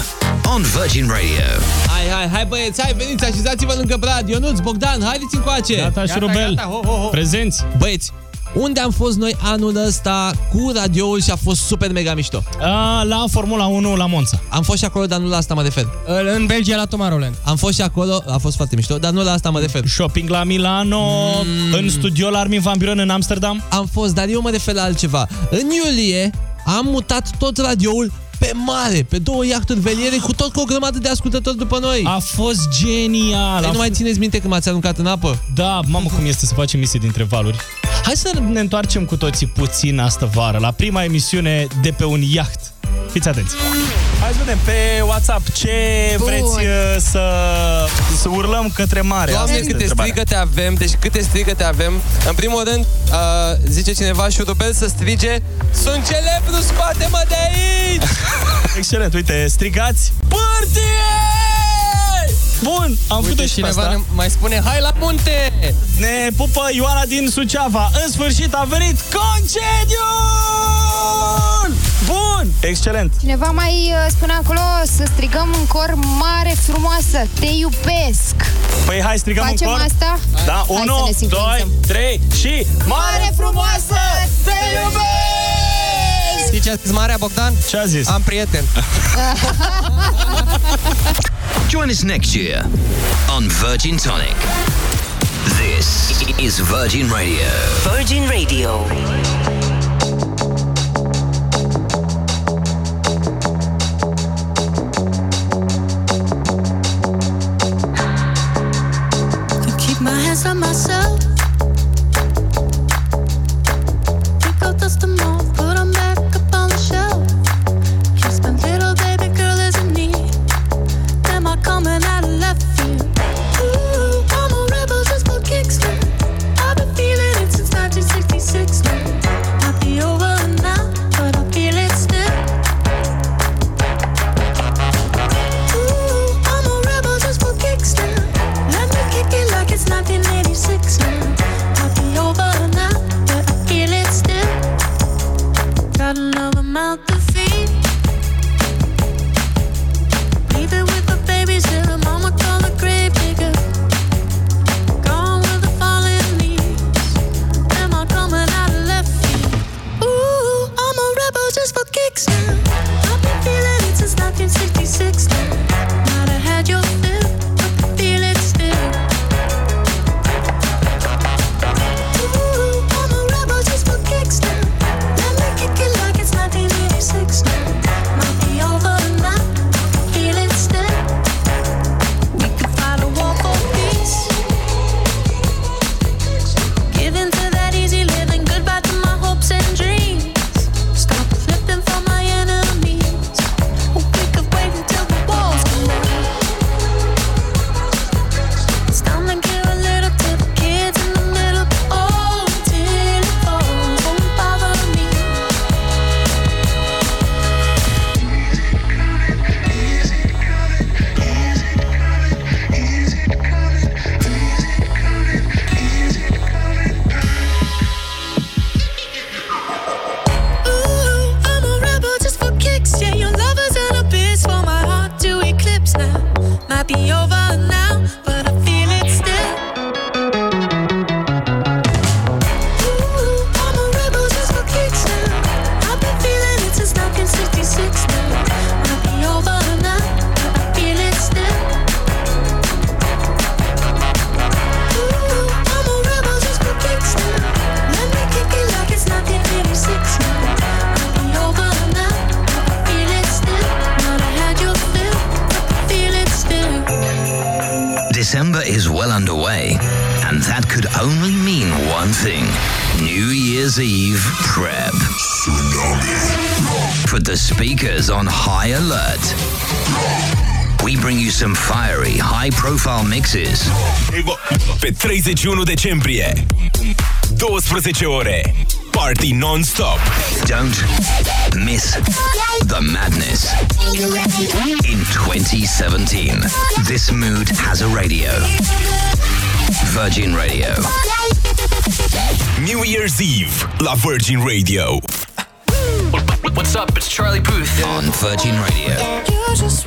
on Virgin Radio. Hai, hai, hai băieți, hai, veniți, așezați-vă lângă Brad, Ionuț, Bogdan, haideți încoace! Gata, șurubel. Prezenți! Băieți, unde am fost noi anul ăsta cu radioul și a fost super mega mișto? A, la Formula 1 la Monza. Am fost și acolo, dar nu la asta mă refer. În Belgia la Tomorrowland. Am fost și acolo, a fost foarte mișto, dar nu la asta mă refer. Shopping la Milano, mm. în studio la Armin Van Buren în Amsterdam. Am fost, dar eu mă refer la altceva. În iulie am mutat tot radioul pe mare, pe două iahturi veliere, cu tot cu o grămadă de ascultători după noi. A fost genial! Păi nu mai țineți minte când m-ați aruncat în apă? Da, mamă cum este să facem emisii dintre valuri. Hai să ne întoarcem cu toții puțin astă vară, la prima emisiune de pe un iaht. Fiți atenți! Hai să vedem pe WhatsApp ce Bun. vreți uh, să, să urlăm către mare. Doamne, Asta este câte întrebarea. strigăte avem, deci câte strigăte avem. În primul rând, uh, zice cineva șurubel să strige Sunt celebru, scoate-mă de aici! Excelent, uite, strigați Pârtie! Bun, am făcut și pe cineva asta. ne mai spune Hai la munte! Ne pupă Ioana din Suceava. În sfârșit a venit concediul! Bun! Excelent! Cineva mai uh, spune acolo să strigăm în cor mare frumoasă, te iubesc. Păi hai, strigăm Facem în cor. asta? Da, Hai să 1, ne 2, sincronizăm. 3 și... Mare frumoasă, te iubesc! Știi ce a zis Marea Bogdan? Ce a zis? Am prieten. Join us next year on Virgin Tonic. This is Virgin Radio. Virgin Radio. 31 decembrie. 12 ore. Party non-stop. Don't miss the madness. In 2017 This mood has a radio. Virgin Radio. New Year's Eve La Virgin Radio. What's up? It's Charlie Puth. On Virgin Radio.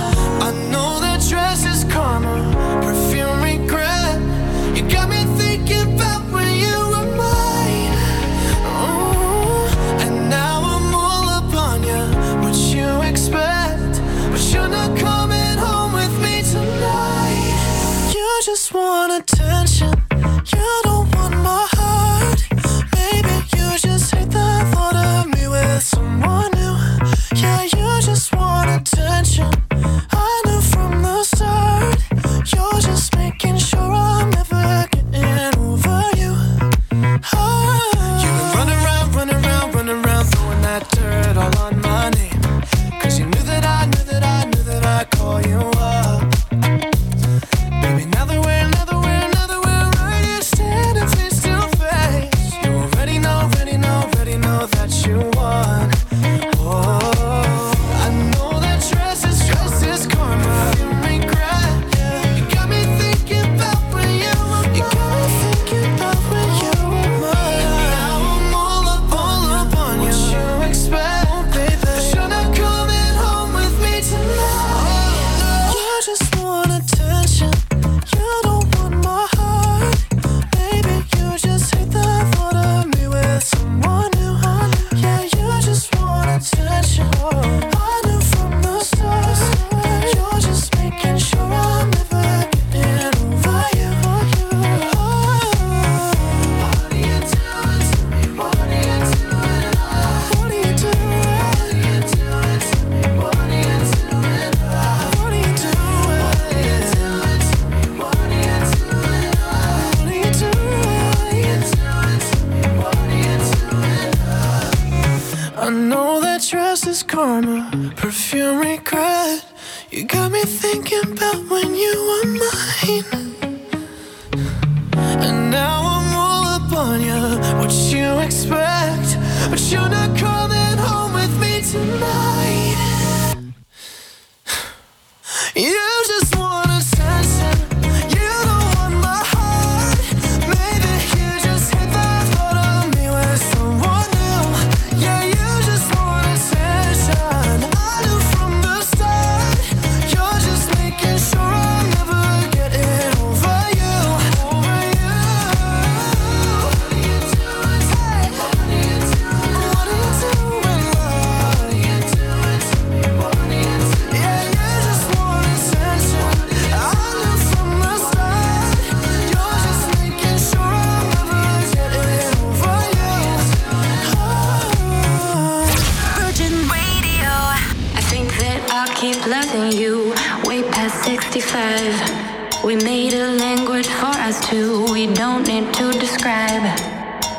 five. We made a language for us two, we don't need to describe.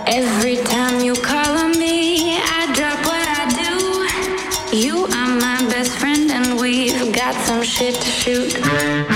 Every time you call on me, I drop what I do. You are my best friend, and we've got some shit to shoot.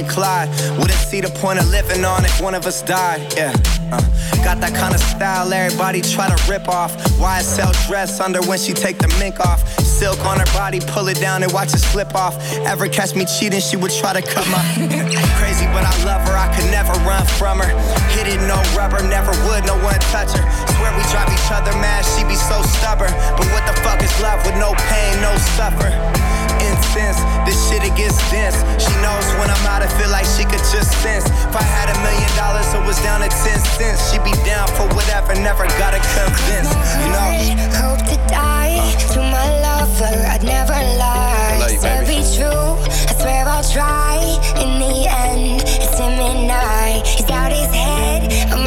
And Clyde. Wouldn't see the point of living on if one of us died. Yeah. uh. Got that kind of style everybody try to rip off. YSL dress under when she take the mink off. Silk on her body, pull it down and watch it slip off. Ever catch me cheating, she would try to cut my. Crazy, but I love her, I could never run from her. Hit it, no rubber, never would, no one touch her. Swear we drive each other mad, she be so stubborn. But what the fuck is love with no pain, no suffer? Incense, this shit it gets dense. She knows when I'm out, I feel like she could just sense. If I had a million dollars, it was down to 10 cents. She'd be down for whatever, never gotta convince. You know? Hope to die to my lover. I'd never lie. Love you, Said baby. be true. I swear I'll try. In the end, it's him and I. He's out his head. I'm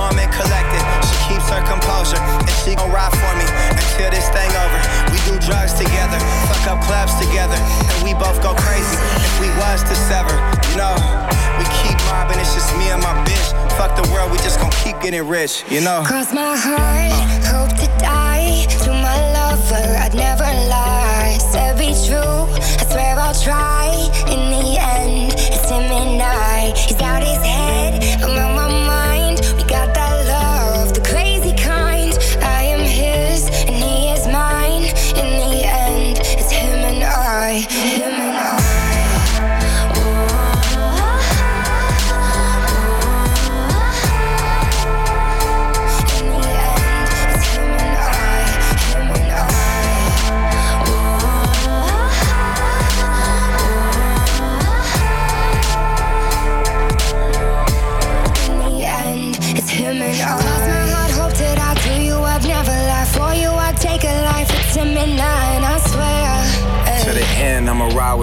calm and collected. She keeps her composure, and she gon' ride for me until this thing over. We do drugs together, fuck up clubs together, and we both go crazy if we was to sever. You know, we keep mobbing, it's just me and my bitch. Fuck the world, we just gon' keep getting rich, you know. Cross my heart, hope to die. To my lover, I'd never lie. Said be true, I swear I'll try. In the end, it's him and I. He's out his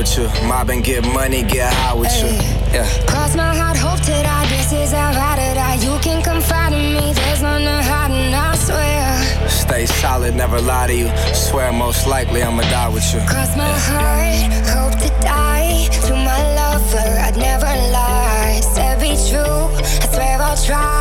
with you. Mob and get money, get high with you. Yeah. Cross my heart, hope to die. This is how I die. You can confide in me. There's none to hide, and I swear. Stay solid, never lie to you. Swear most likely I'ma die with you. Cross my heart, hope to die. To my lover, I'd never lie. Said be true, I swear I'll try.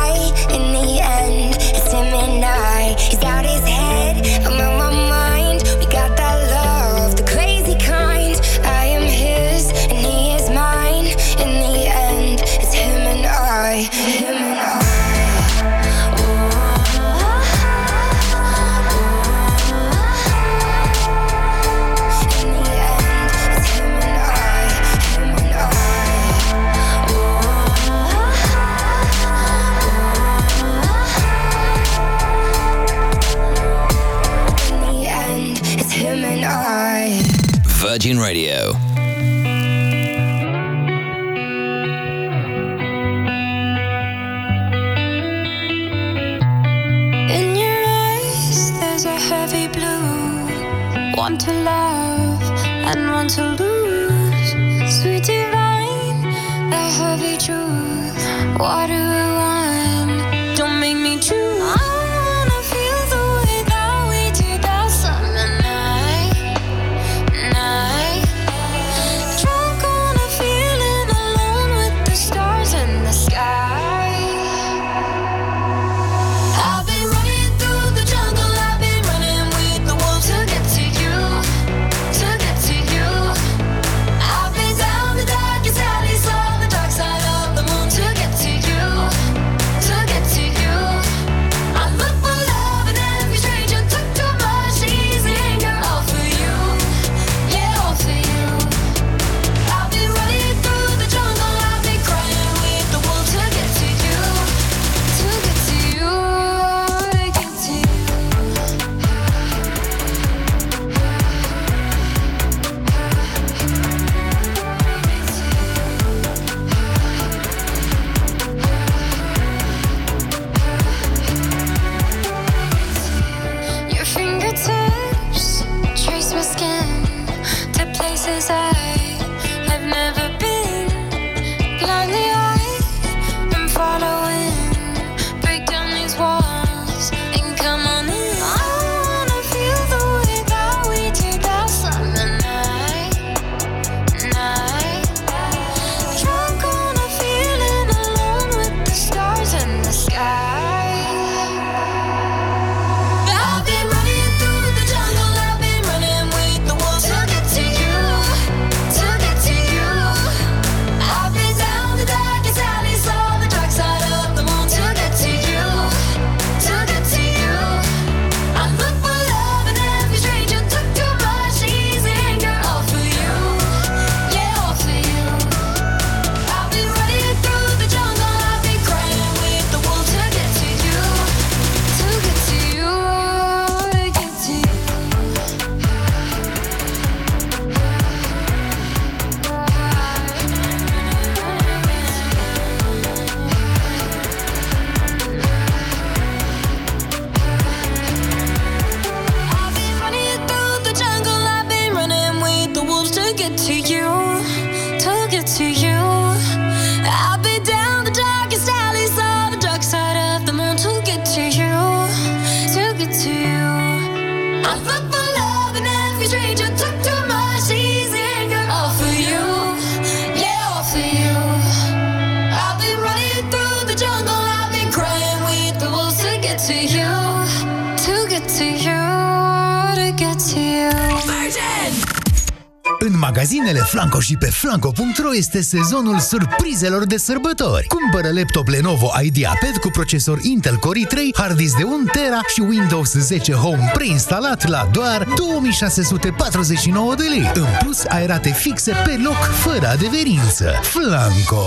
Flanco și pe flanco.ro este sezonul surprizelor de sărbători. Cumpără laptop Lenovo IdeaPad cu procesor Intel Core i3, hard disk de 1 tera și Windows 10 Home preinstalat la doar 2649 de lei. În plus, ai rate fixe pe loc, fără adeverință. Flanco!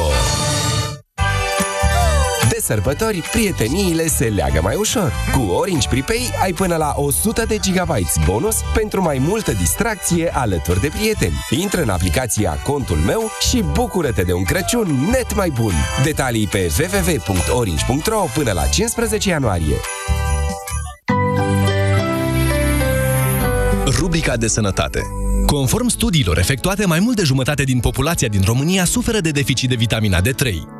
De sărbători, prieteniile se leagă mai ușor. Cu Orange Prepay ai până la 100 de GB bonus pentru mai multă distracție alături de prieteni. Intră în aplicația Contul meu și bucură-te de un Crăciun net mai bun. Detalii pe www.orange.ro până la 15 ianuarie. Rubrica de sănătate. Conform studiilor efectuate, mai mult de jumătate din populația din România suferă de deficit de vitamina D3.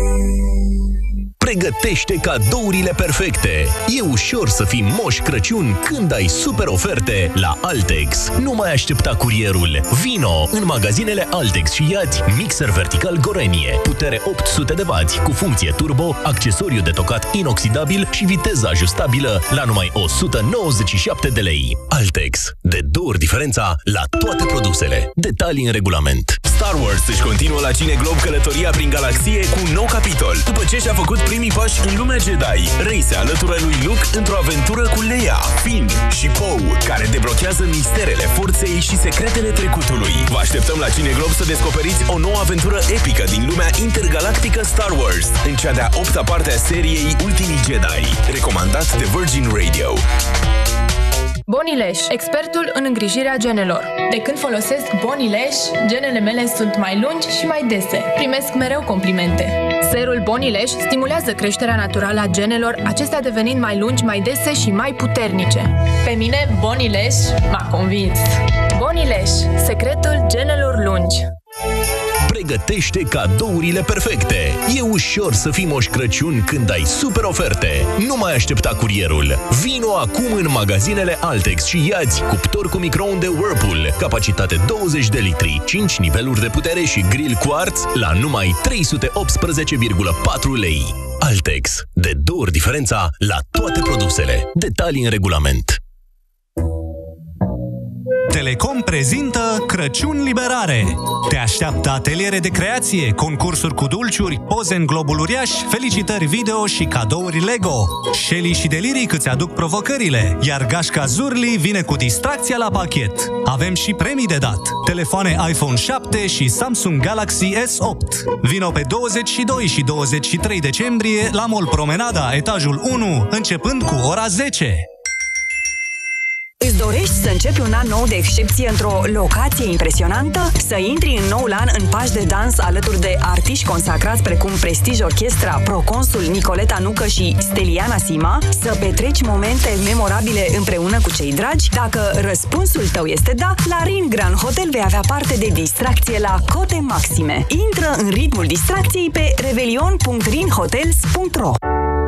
Pregătește cadourile perfecte. E ușor să fii moș Crăciun când ai super oferte la Altex. Nu mai aștepta curierul. Vino în magazinele Altex și iați mixer vertical Gorenie, putere 800 de W cu funcție turbo, accesoriu de tocat inoxidabil și viteză ajustabilă la numai 197 de lei. Altex. De două ori diferența la toate produsele. Detalii în regulament. Star Wars își continuă la Cine Glob călătoria prin galaxie cu un nou capitol. După ce și-a făcut primii pași în lumea Jedi, Rey se alătură lui Luke într-o aventură cu Leia, Finn și Poe, care deblochează misterele forței și secretele trecutului. Vă așteptăm la Cine Glob să descoperiți o nouă aventură epică din lumea intergalactică Star Wars, în cea de-a opta parte a seriei Ultimii Jedi, recomandat de Virgin Radio. Bonileș, expertul în îngrijirea genelor. De când folosesc Bonileș, genele mele sunt mai lungi și mai dese. Primesc mereu complimente. Serul Bonileș stimulează creșterea naturală a genelor, acestea devenind mai lungi, mai dese și mai puternice. Pe mine, Bonileș m-a convins. Bonileș, secretul genelor lungi. Pregătește cadourile perfecte. E ușor să fii moș Crăciun când ai super oferte. Nu mai aștepta curierul. Vino acum în magazinele Altex și iați cuptor cu microunde Whirlpool, capacitate 20 de litri, 5 niveluri de putere și grill quartz la numai 318,4 lei. Altex. De două ori diferența la toate produsele. Detalii în regulament. Telecom prezintă Crăciun Liberare. Te așteaptă ateliere de creație, concursuri cu dulciuri, poze în globul uriaș, felicitări video și cadouri Lego. Shelly și Deliric îți aduc provocările, iar Gașca Zurli vine cu distracția la pachet. Avem și premii de dat. Telefoane iPhone 7 și Samsung Galaxy S8. Vino pe 22 și 23 decembrie la Mall Promenada, etajul 1, începând cu ora 10. Îți dorești să începi un an nou de excepție într-o locație impresionantă? Să intri în noul an în pași de dans alături de artiști consacrați precum Prestige Orchestra, Proconsul Nicoleta Nucă și Steliana Sima? Să petreci momente memorabile împreună cu cei dragi? Dacă răspunsul tău este da, la Rin Grand Hotel vei avea parte de distracție la cote maxime. Intră în ritmul distracției pe revelion.rinhotels.ro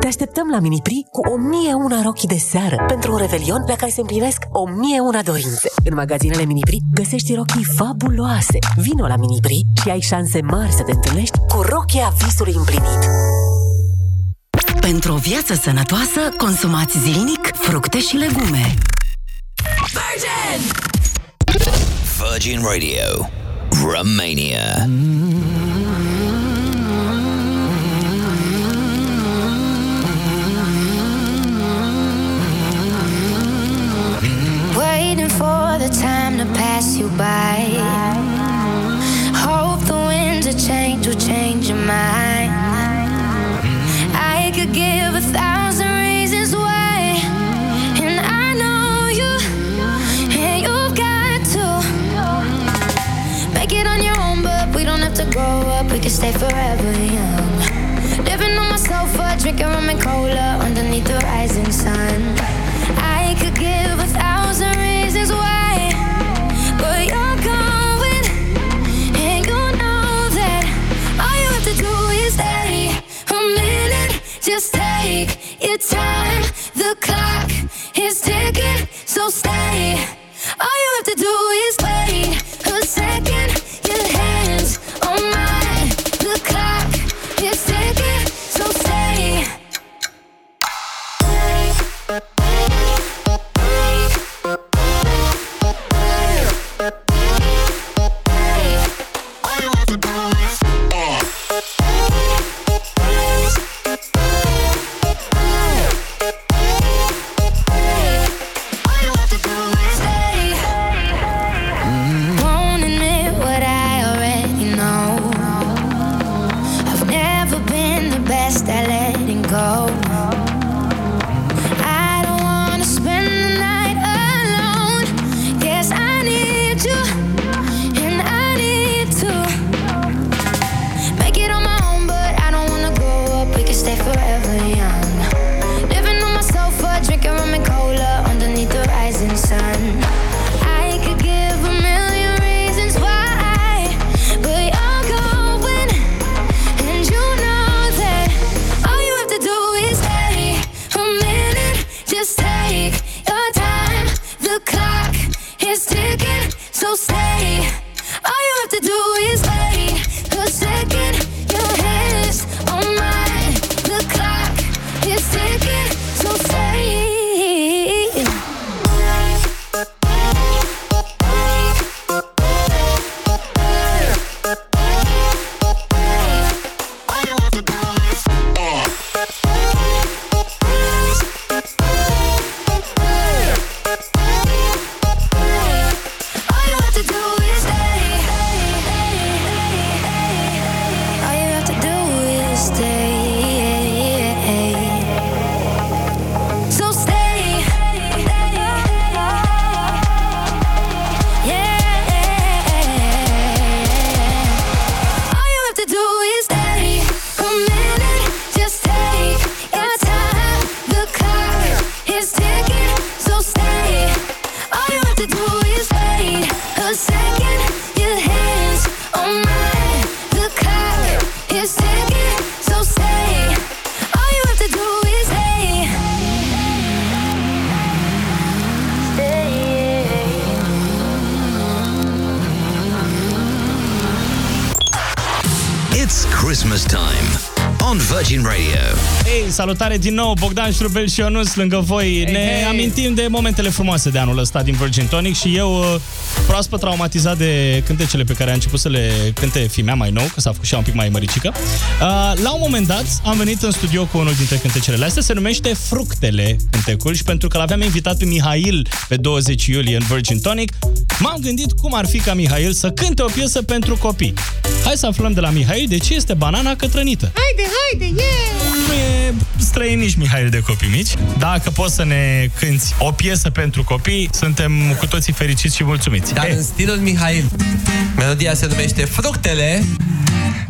Te așteptăm la Minipri cu 1001 rochii de seară pentru un revelion la care se împlinesc 1001 dorințe. În magazinele Minipri găsești rochii fabuloase. Vino la Minipri și ai șanse mari să te întâlnești cu rochia visului împlinit. Pentru o viață sănătoasă, consumați zilnic fructe și legume. Virgin! Virgin Radio, Romania. Waiting for the time to pass you by. Hope the winds of change will change your mind. I could give a thousand reasons why, and I know you, and you've got to make it on your own. But we don't have to grow up; we can stay forever young. Living on my sofa, drinking rum and cola underneath the rising sun. Just take your time. The clock is ticking, so stay. All you have to do is wait a second. ticking, so stay. All you have to do is It's Christmas time on Virgin Radio. Ei, salutare din nou, Bogdan Șrubel și Ionuț lângă voi. Ne hey. amintim de momentele frumoase de anul ăsta din Virgin Tonic și eu, uh, proaspăt traumatizat de cântecele pe care a început să le cânte fimea mai nou, că s-a făcut și ea un pic mai măricică. Uh, La un moment dat am venit în studio cu unul dintre cântecele astea, se numește Fructele cântecul și pentru că l-aveam invitat pe Mihail pe 20 iulie în Virgin Tonic, m-am gândit cum ar fi ca Mihail să cânte o piesă pentru copii. Hai să aflăm de la Mihail de ce este banana cătrănită. Haide, haide, yeah! Nu e străin nici Mihail de copii mici. Dacă poți să ne cânti o piesă pentru copii, suntem cu toții fericiți și mulțumiți. Dar Ei, în stilul Mihail. Melodia se numește Fructele.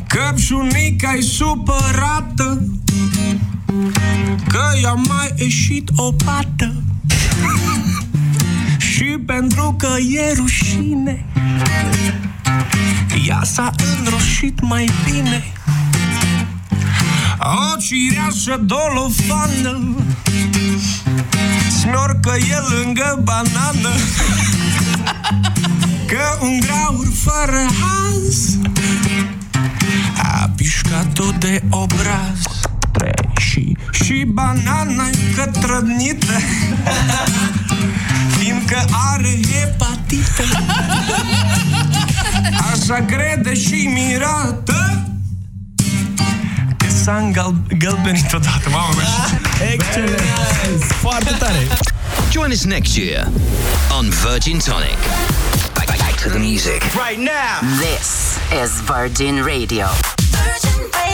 Căpșunica-i supărată Că i-a mai ieșit o pată Și pentru că e rușine Ea s-a înroșit mai bine O cireașă dolofană Snorcă e lângă banană. Că un graur fără haz a pișcat-o de obraz. Și, și banana cătrănită Fiindcă are hepatită. Așa crede și mirată Că s-a îngal- gălbenit odată Mamă mea Excelent! Foarte tare! Join us next year on Virgin Tonic. Back, back, back to the music. Right now This is Virgin Radio. Virgin Radio.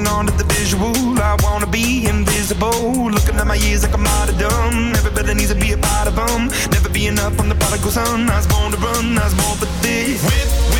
Hanging on to the visual. I wanna be invisible. Looking at my years like I'm martyrdom. Everybody needs to be a part of them. Never be enough. I'm the prodigal son. I was born to run. I was born for this. Whip, whip,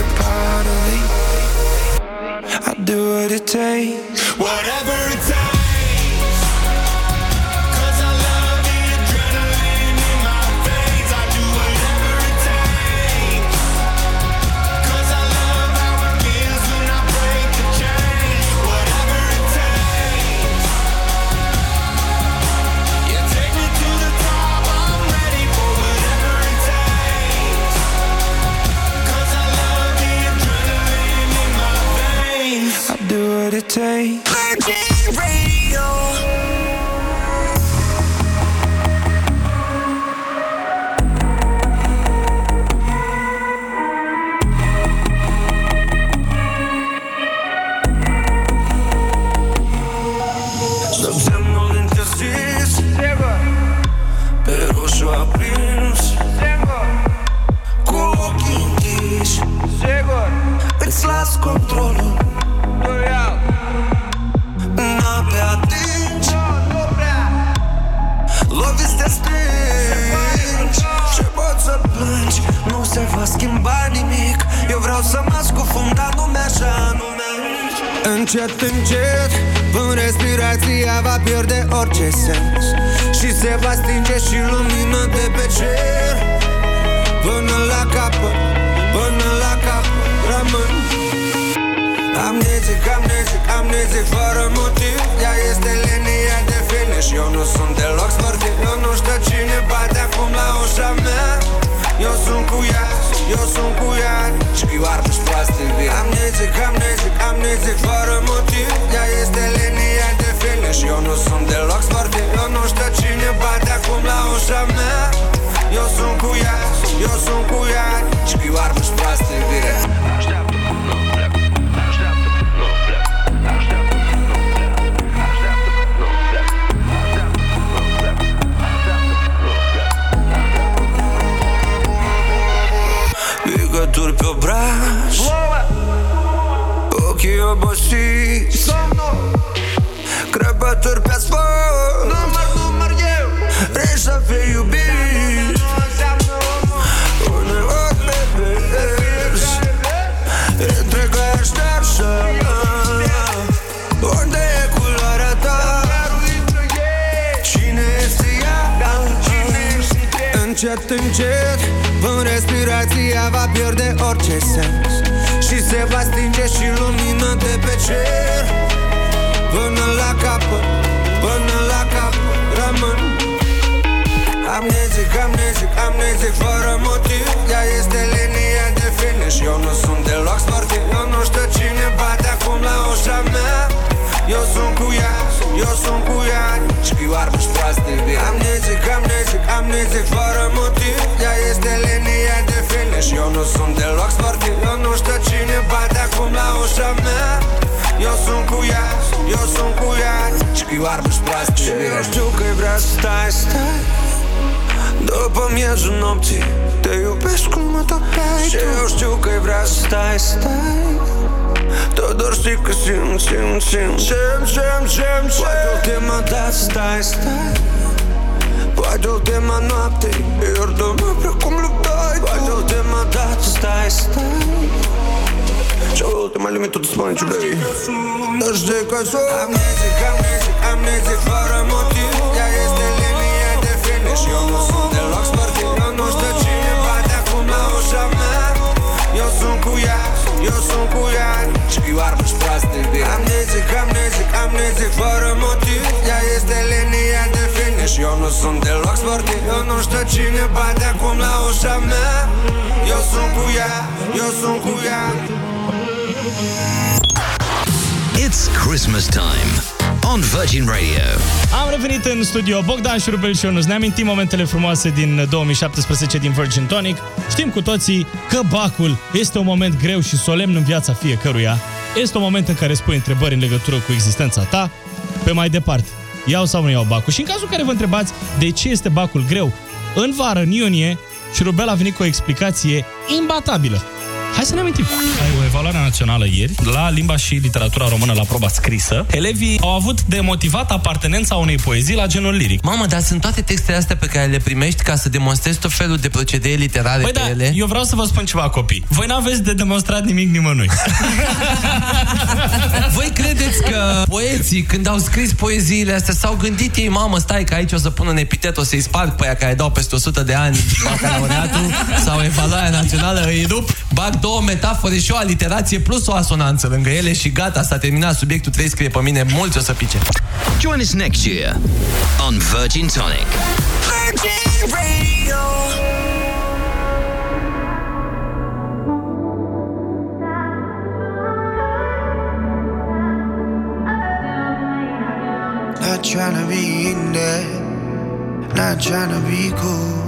a part of me. I do what it takes, whatever hesitate Încet, încet În respirația va pierde orice sens. Și se va stinge și lumina de pe cer. Până la capăt Până la capăt Rămân. Amnezic, amnezic, amnezic fără motiv. Ea este linia de finish Eu nu sunt deloc sportiv. Eu nu știu cine bate acum la ușa mea. Eu sunt cu ea, eu sunt cu ea Șchioar pe proaste vii Amnezic, amnezic, amnezic fără motiv. Ea este linia de finish Eu nu sunt deloc sportiv. Eu nu știu cine bate acum la ușa mea. Eu sunt cu ea, eu sunt cu ea Șchioar pe proaste vii Picături pe obraj Ochii obosiți. Crăpături pe asfalt. Număr, număr eu! Vrei să fii iubit Uneori le pierzi Între că aștept să Unde e culoarea ta? Cine este ea? Încet, încet În respirația va pierde orice sens Și se va stinge și lumina de pe cer. Până la capăt, până la capăt Rămân. Amnezic, amnezic, amnezic fără motiv. Ea este linia de finish. Eu nu sunt deloc sportiv. Eu nu știu cine bate acum la ușa mea. Eu sunt cu ea, eu sunt cu ea. Șchioar pe proaste vii Amnezic, amnezic, amnezic fără motiv sunt deloc sportiv Eu nu știu cine bate acum la ușa mea. Eu sunt cu ea, eu sunt cu ea. Șchioar pe proaste vii Eu știu că vrea să stai, stai. După miezul nopții Te iubesc cum mă topeai Și eu știu că vrea să stai, stai. Tot doar știi că simt, simt, simt Simt, simt, simt, simt Poate ultima dată stai, stai. Poate ultima noapte Iartă-mă precum luptai tu. Poate ultima dată stai, stai. Și ultima limit tu spune ce vrei Dar știi că sunt Amnezic, amnezic, amnezic fără motiv. Ea este linia de finish Eu nu sunt deloc sportiv. Eu nu știu cine bate acum la ușa mea. Eu sunt cu ea, eu sunt cu ea. Șchioar pe proaste vii Amnezic, amnezic, amnezic fără motiv. Ea este linia de finish Eu nu sunt deloc sportiv Eu nu știu cine bate acum la ușa mea Eu sunt cu ea, eu sunt cu ea It's Christmas time on Virgin Radio. Am revenit în studio Bogdan și Rubel și Ionuț. Ne amintim momentele frumoase din 2017 din Virgin Tonic. Știm cu toții că bacul este un moment greu și solemn în viața fiecăruia. Este un moment în care spui întrebări în legătură cu existența ta. Pe mai departe, iau sau nu iau bacul? Și în cazul în care vă întrebați de ce este bacul greu, în vară, în iunie, și Rubel a venit cu o explicație imbatabilă. Hai să ne amintim. Ai o evaluare națională ieri la limba și literatura română la proba scrisă. Elevii au avut de motivat apartenența unei poezii la genul liric. Mamă, dar sunt toate textele astea pe care le primești ca să demonstrezi tot felul de procedee literare Păi pe da, ele. eu vreau să vă spun ceva, copii. Voi n-aveți de demonstrat nimic nimănui. Voi credeți că poeții, când au scris poeziile astea, s-au gândit ei, mamă, stai că aici o să pun un epitet, o să-i sparg pe aia care dau peste 100 de ani bacalaureatul sau evaluarea națională, îi rup, bag două metafore și o aliterație plus o asonanță lângă ele și gata, s-a terminat subiectul, trebuie scrie pe mine, mulți o să pice. Join us next year on Virgin Tonic. Virgin Radio. Not trying to be in there, not trying to be cool,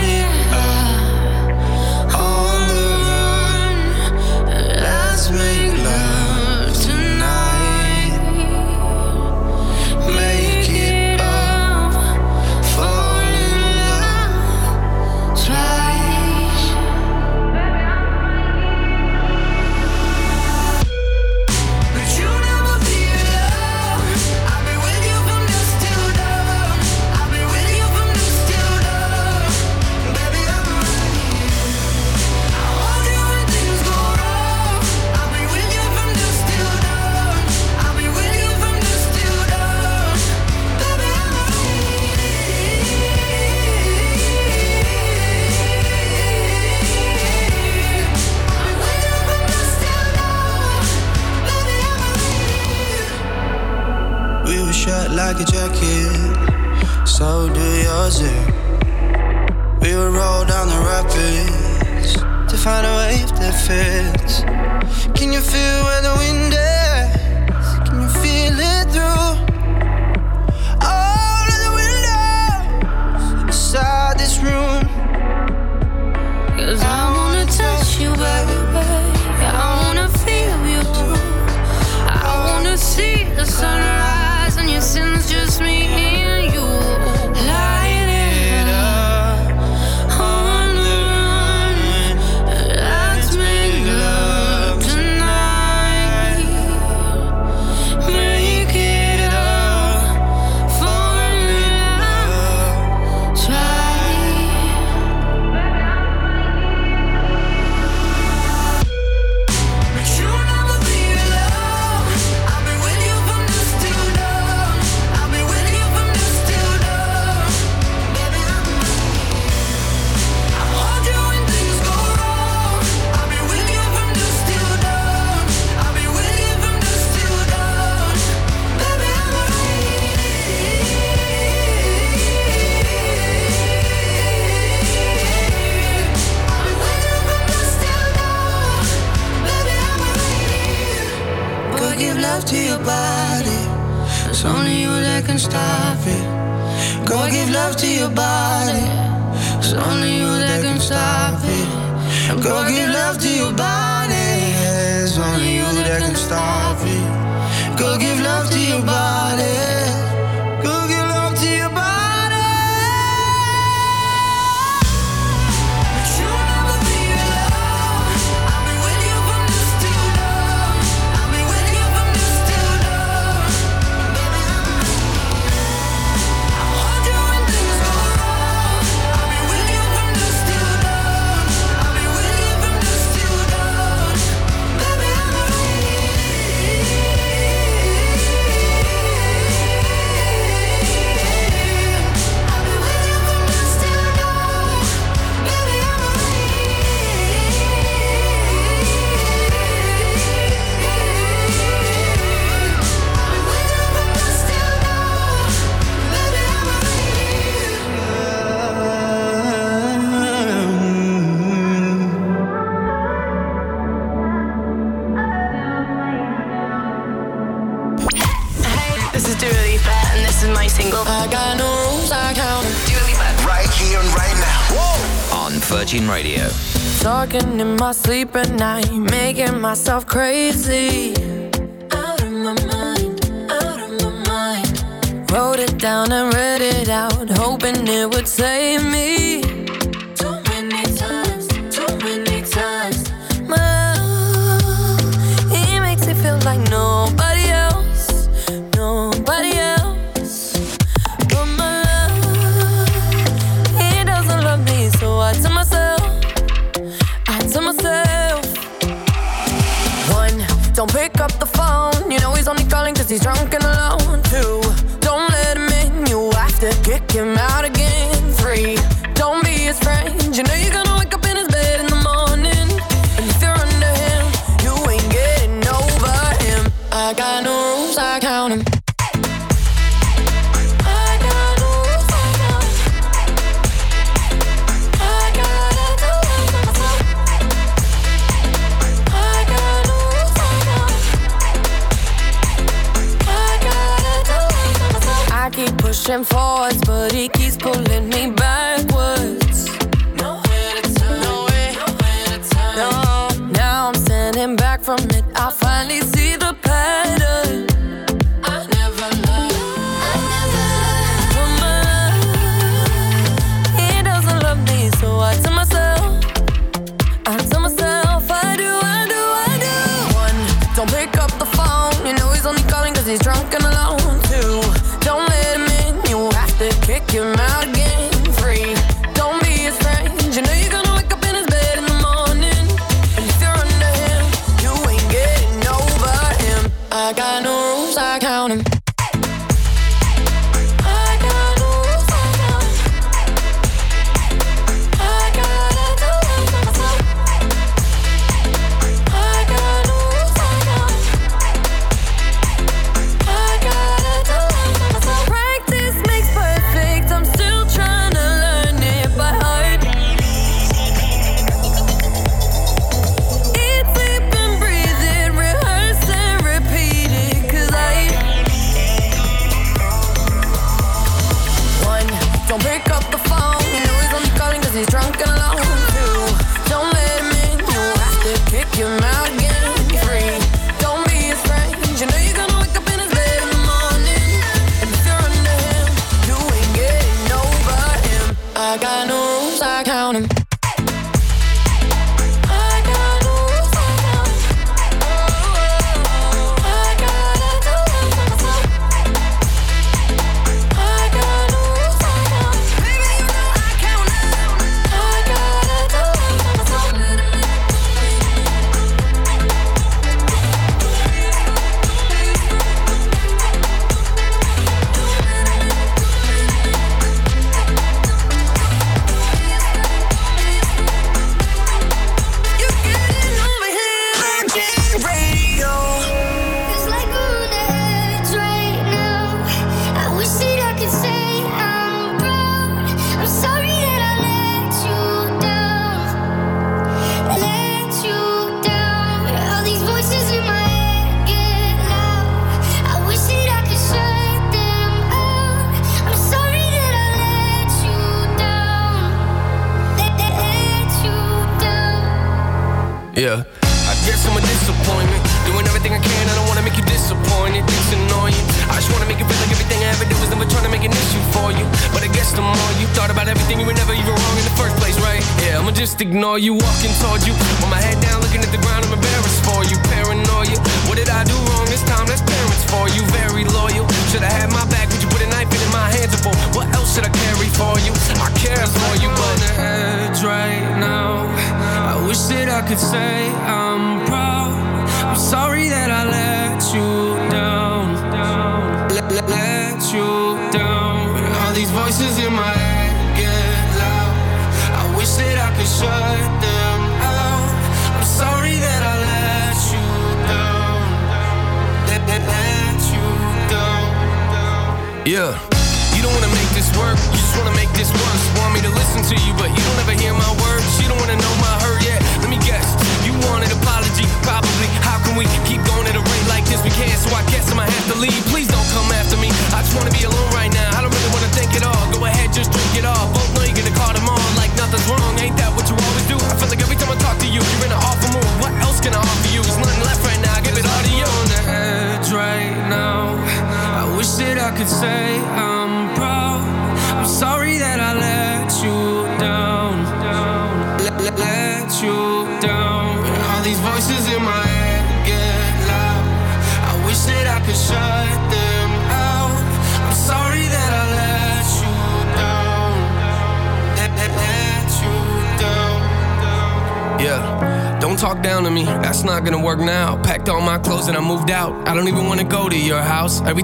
make love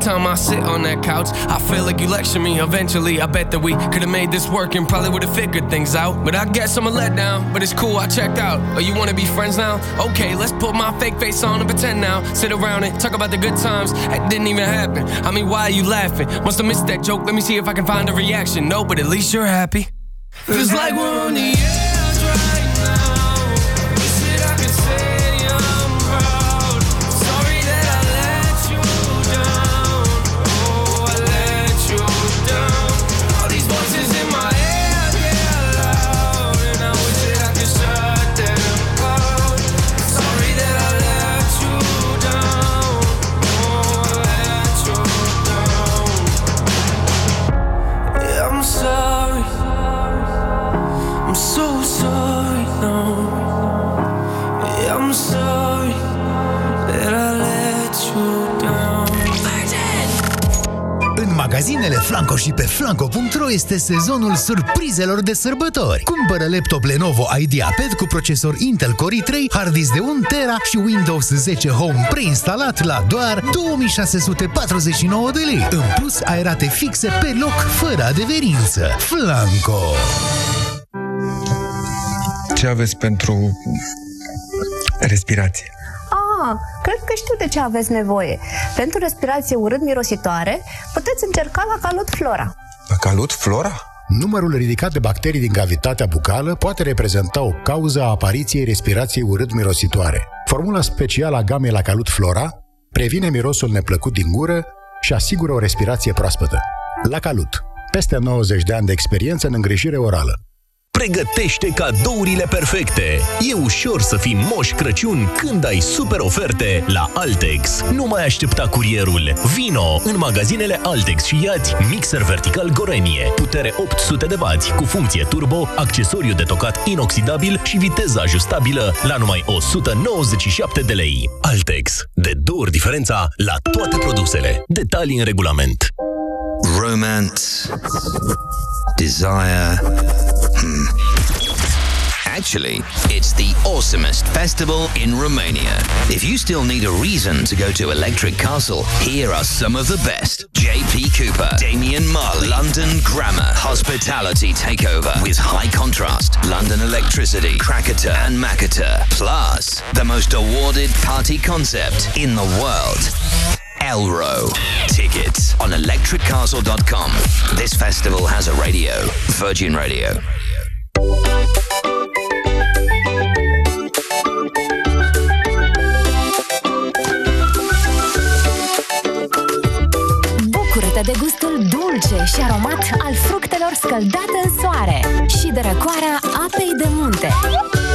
time I sit on that couch, I feel like you lecture me. Eventually, I bet that we could have made this work and probably would have figured things out. But I guess I'm a letdown. But it's cool, I checked out. Oh, you wanna be friends now? Okay, let's put my fake face on and pretend now. Sit around and talk about the good times. That didn't even happen. I mean, why are you laughing? Must have missed that joke. Let me see if I can find a reaction. No, but at least you're happy. Feels like we're on the este sezonul surprizelor de sărbători. Cumpără laptop Lenovo IdeaPad cu procesor Intel Core i3, hard disk de 1 tera și Windows 10 Home preinstalat la doar 2649 de lei. În plus, ai rate fixe pe loc, fără adeverință. Flanco! Ce aveți pentru respirație? Ah, cred că știu de ce aveți nevoie. Pentru respirație urât-mirositoare, puteți încerca la Calut Flora. Calut Flora? Numărul ridicat de bacterii din cavitatea bucală poate reprezenta o cauză a apariției respirației urât-mirositoare. Formula specială a gamei la Calut Flora previne mirosul neplăcut din gură și asigură o respirație proaspătă. La Calut, peste 90 de ani de experiență în îngrijire orală. Pregătește cadourile perfecte! E ușor să fii moș Crăciun când ai super oferte la Altex. Nu mai aștepta curierul. Vino în magazinele Altex și iați mixer vertical Gorenie, putere 800 de W cu funcție turbo, accesoriu de tocat inoxidabil și viteză ajustabilă la numai 197 de lei. Altex. De două ori diferența la toate produsele. Detalii în regulament. Romance, desire. Hmm. Actually, it's the awesomest festival in Romania. If you still need a reason to go to Electric Castle, here are some of the best. JP Cooper, Damian Marley, London Grammar, Hospitality Takeover with High Contrast, London Electricity, Krakata and Makata, plus the most awarded party concept in the world. Elro. Tickets on electriccastle.com. This festival has a radio, Virgin Radio. Bucură-te de gustul dulce și aromat al fructelor scăldate în soare și de răcoarea apei de munte.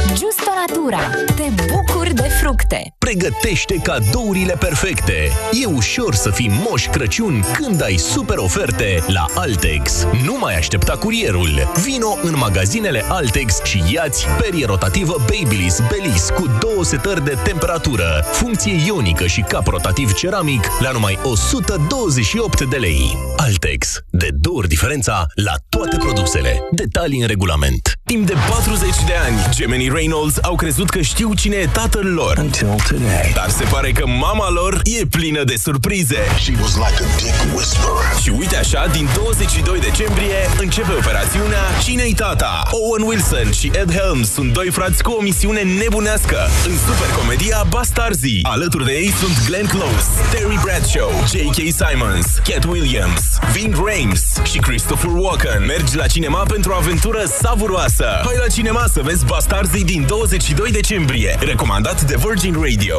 Justo Natura. Te bucuri de fructe. Pregătește cadourile perfecte. E ușor să fii moș Crăciun când ai super oferte la Altex. Nu mai aștepta curierul. Vino în magazinele Altex și iați perie rotativă Babyliss Belis cu două setări de temperatură, funcție ionică și cap rotativ ceramic la numai 128 de lei. Altex. De două ori diferența la toate produsele. Detalii în regulament. Timp de 40 de ani, gemenii Reynolds au crezut că știu cine e tatăl lor. Until today. bune! Dar se pare că mama lor e plină de surprize. She was like a dick whisperer. Și uite așa, din 22 decembrie începe operațiunea Cine-i tata? Owen Wilson și Ed Helms sunt doi frați cu o misiune nebunească în supercomedia Bastarzi. Alături de ei sunt Glenn Close, Terry Bradshaw, J.K. Simons, Cat Williams, Ving Rhames și Christopher Walken. Mergi la cinema pentru o aventură savuroasă. Hai la cinema să vezi Bastarzi din 22 decembrie. Recomandat de Virgin Radio.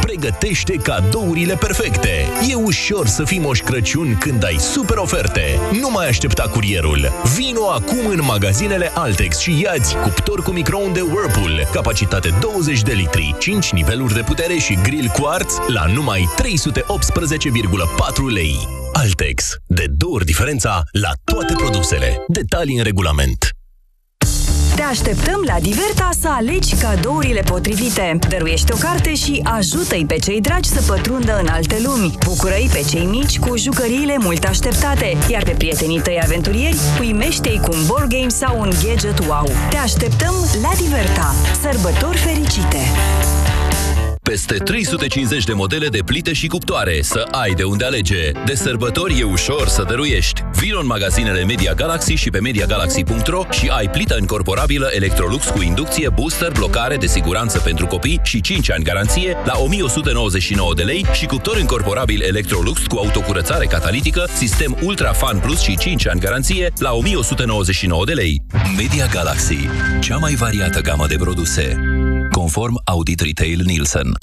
Pregătește cadourile perfecte. E ușor să fii Moș Crăciun când ai super oferte. Nu mai aștepta curierul. Vino acum în magazinele Altex și iați cuptor cu microunde Whirlpool, capacitate 20 de litri, 5 niveluri de putere și grill quartz la numai 318,4 lei. Altex. De două ori diferența la toate produsele. Detalii în regulament. Te așteptăm la Diverta să alegi cadourile potrivite. Dăruiește o carte și ajută-i pe cei dragi să pătrundă în alte lumi. Bucură-i pe cei mici cu jucăriile mult așteptate, iar pe prietenii tăi aventurieri uimește-i cu un board game sau un gadget wow. Te așteptăm la Diverta. Sărbători fericite! Peste 350 de modele de plite și cuptoare, să ai de unde alege. De sărbători e ușor să dăruiești. Vino în magazinele Media Galaxy și pe MediaGalaxy.ro și ai plită încorporabilă Electrolux cu inducție, booster, blocare de siguranță pentru copii și 5 ani garanție la 1199 de lei și cuptor încorporabil Electrolux cu autocurățare catalitică, sistem Ultra Fan Plus și 5 ani garanție la 1199 de lei. Media Galaxy, cea mai variată gamă de produse. Conform Audit Retail Nielsen.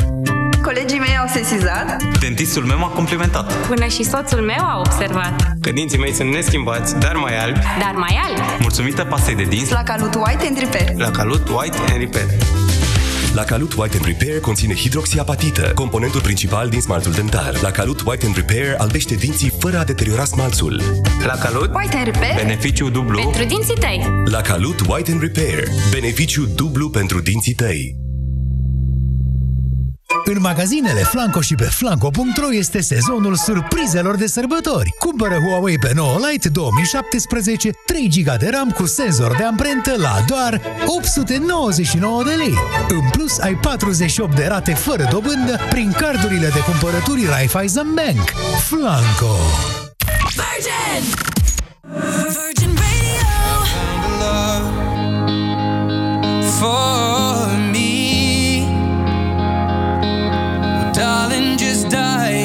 Colegii mei au sesizat. Dentistul meu m-a complimentat. Până și soțul meu a observat. Că dinții mei sunt neschimbați, dar mai albi, Dar mai alb mulțumită pastei de dinți La Calut White and Repair la Calut White and Repair. La Calut White and Repair conține hidroxiapatită, componentul principal din smaltul dentar. La Calut White and Repair albește dinții fără a deteriora smalțul. La Calut, White and Repair Beneficiu dublu. Pentru dinții tăi La Calut White and Repair. Beneficiu dublu pentru dinții tăi. În magazinele Flanco și pe flanco.ro este sezonul surprizelor de sărbători. Cumpără Huawei pe 9 Lite 2017, 3 GB de RAM cu senzor de amprentă la doar 899 de lei. În plus, ai 48 de rate fără dobândă prin cardurile de cumpărături Raiffeisen Bank. Flanco! Virgin! Virgin Radio. for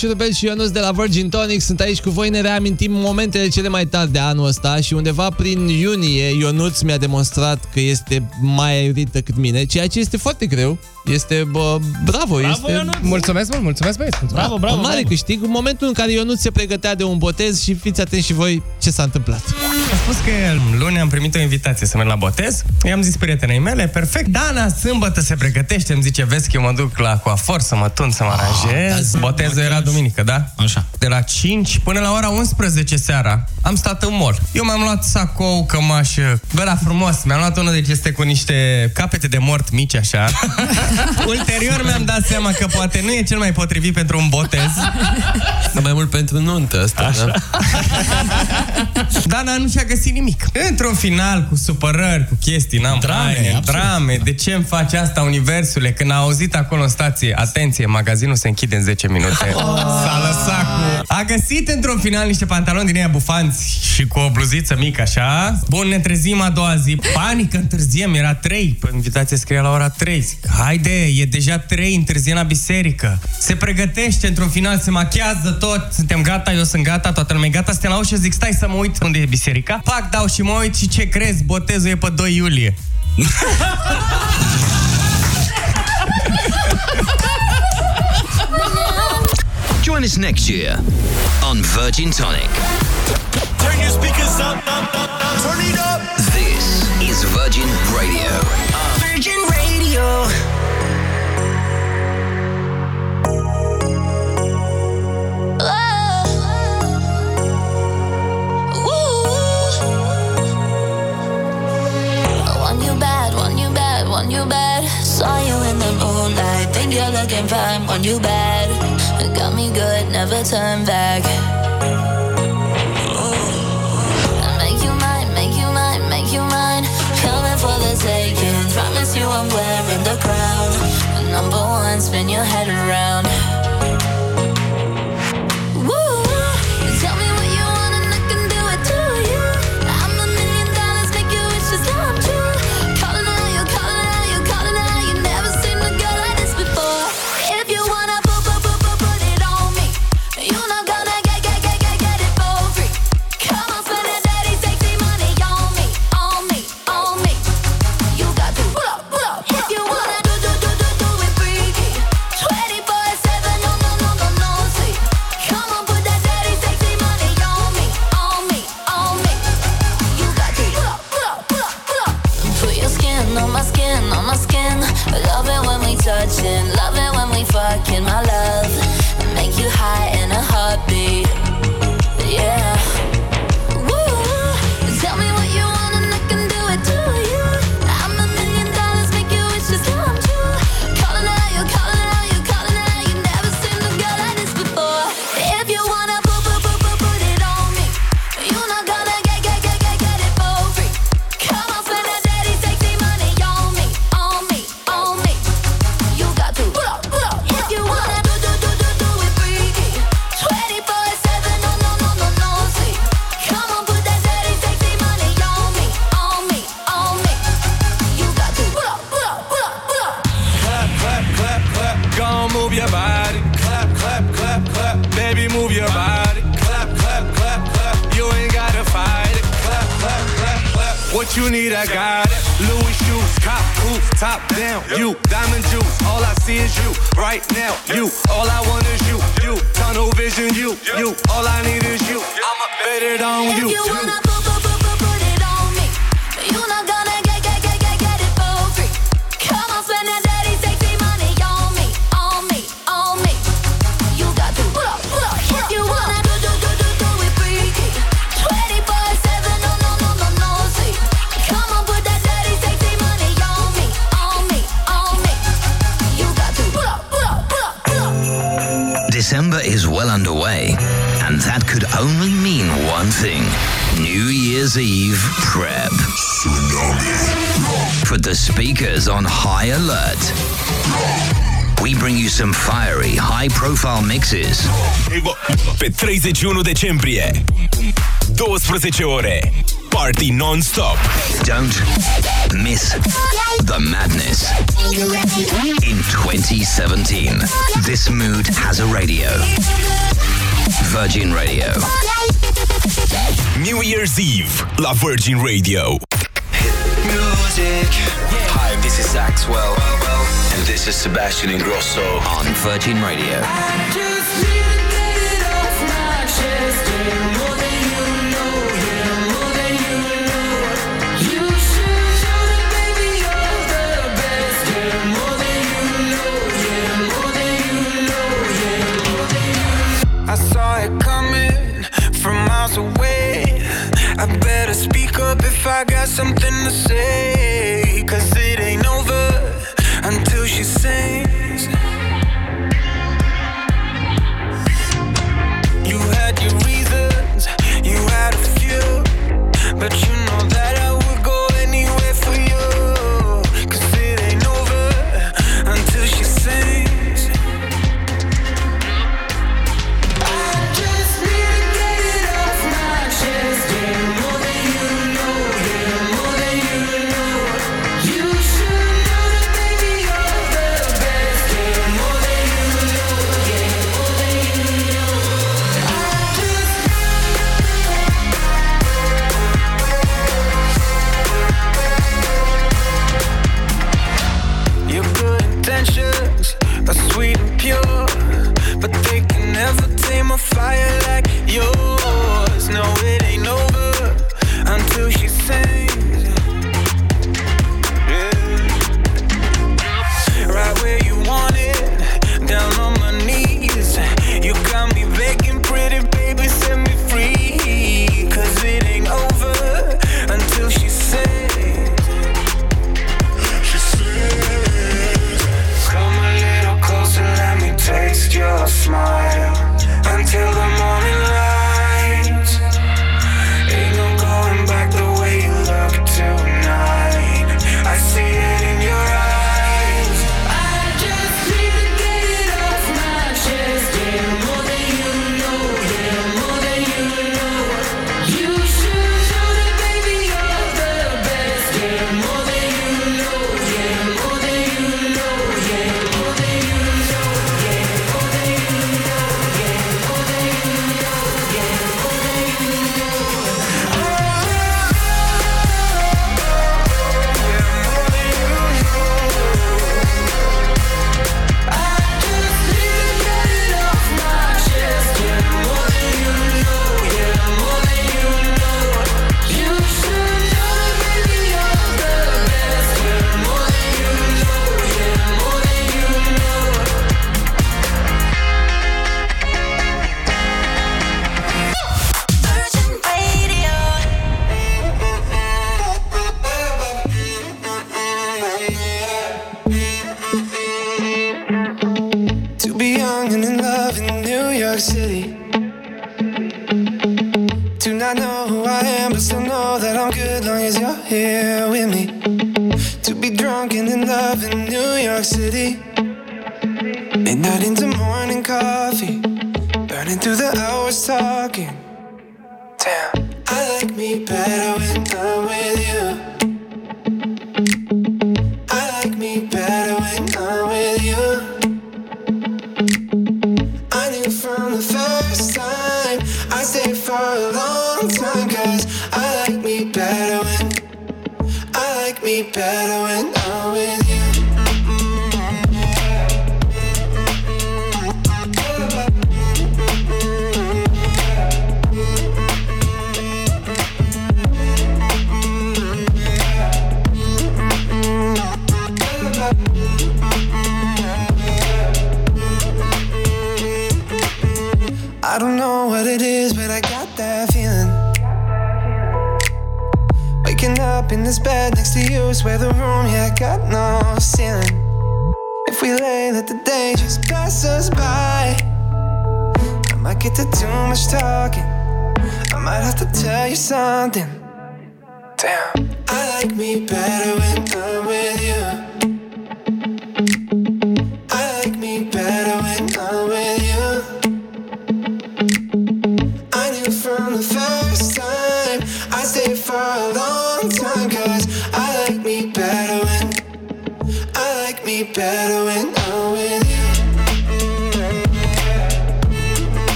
Șurubel și Ionuț de la Virgin Tonic sunt aici cu voi, ne reamintim momentele cele mai tari de anul ăsta și undeva prin iunie Ionuț mi-a demonstrat că este mai aerită cât mine, ceea ce este foarte greu. Este, bă, bravo, Bravo, este... Ionuț! Mulțumesc mult, mulțumesc băieți! mulțumesc. Bravo, bravo, Un mare bravo. câștig, în momentul în care Ionuț se pregătea de un botez și fiți atenți și voi ce s-a întâmplat. A spus că luni am primit o invitație să merg la botez. I-am zis prietenei mele, perfect. Dana, sâmbătă se pregătește, îmi zice, vezi că eu mă duc la coafor să mă tun, să mă aranjez. Botezul era duminică, da? Așa. De la 5 până la ora 11 seara am stat în mall. Eu mi-am luat sacou, cămașă, băra frumos. Mi-am luat unul de este cu niște capete de mort mici așa. Ulterior mi-am dat seama că poate nu e cel mai potrivit pentru un botez. Dar mai mult pentru nuntă asta, Așa. da? Dana nu și-a găsit nimic. Într-un final, cu supărări, cu chestii, n-am Drame, haine, absolut. drame. De ce îmi faci asta, universule? Când a auzit acolo în stație, atenție, magazinul se închide în 10 minute. S-a lăsat cu... A găsit într-un final niște pantaloni din aia bufanți și cu o bluziță mică, așa. Bun, ne trezim a doua zi. Panică, întârziem, era 3. Pe invitație scria la ora 3. Zic, haide, e deja 3, întârziem la biserică. Se pregătește, într-un final se machează tot. Suntem gata, eu sunt gata, toată lumea e gata. Suntem la ușă, zic, stai să mă uit unde e biserica. Pac, dau și mă uit și ce crezi? Botezul e pe 2 iulie. Join us next year on Virgin Tonic. Turn your speakers up, up, up, up. Turn it up. This is Virgin Radio. Virgin Radio. Want you bad, want you bad, want you bad. Saw you in the moonlight, think you're looking fine. Want you bad, got me good, never turn back. Make you mine, make you mine, make you mine. Coming for the taking. Promise you I'm wearing the crown. Number one, spin your head around. pe 31 decembrie. 12 ore. Party non-stop. Don't miss the madness. In 2017, this mood has a radio. Virgin Radio. New Year's Eve la Virgin Radio. Music. Hi, this is Axwell. And this is Sebastian Ingrosso on Virgin Radio. Thank you. where the room, yeah, got no ceiling. If we lay, let the day just pass us by. I might get to too much talking. I might have to tell you something. Damn. I like me better when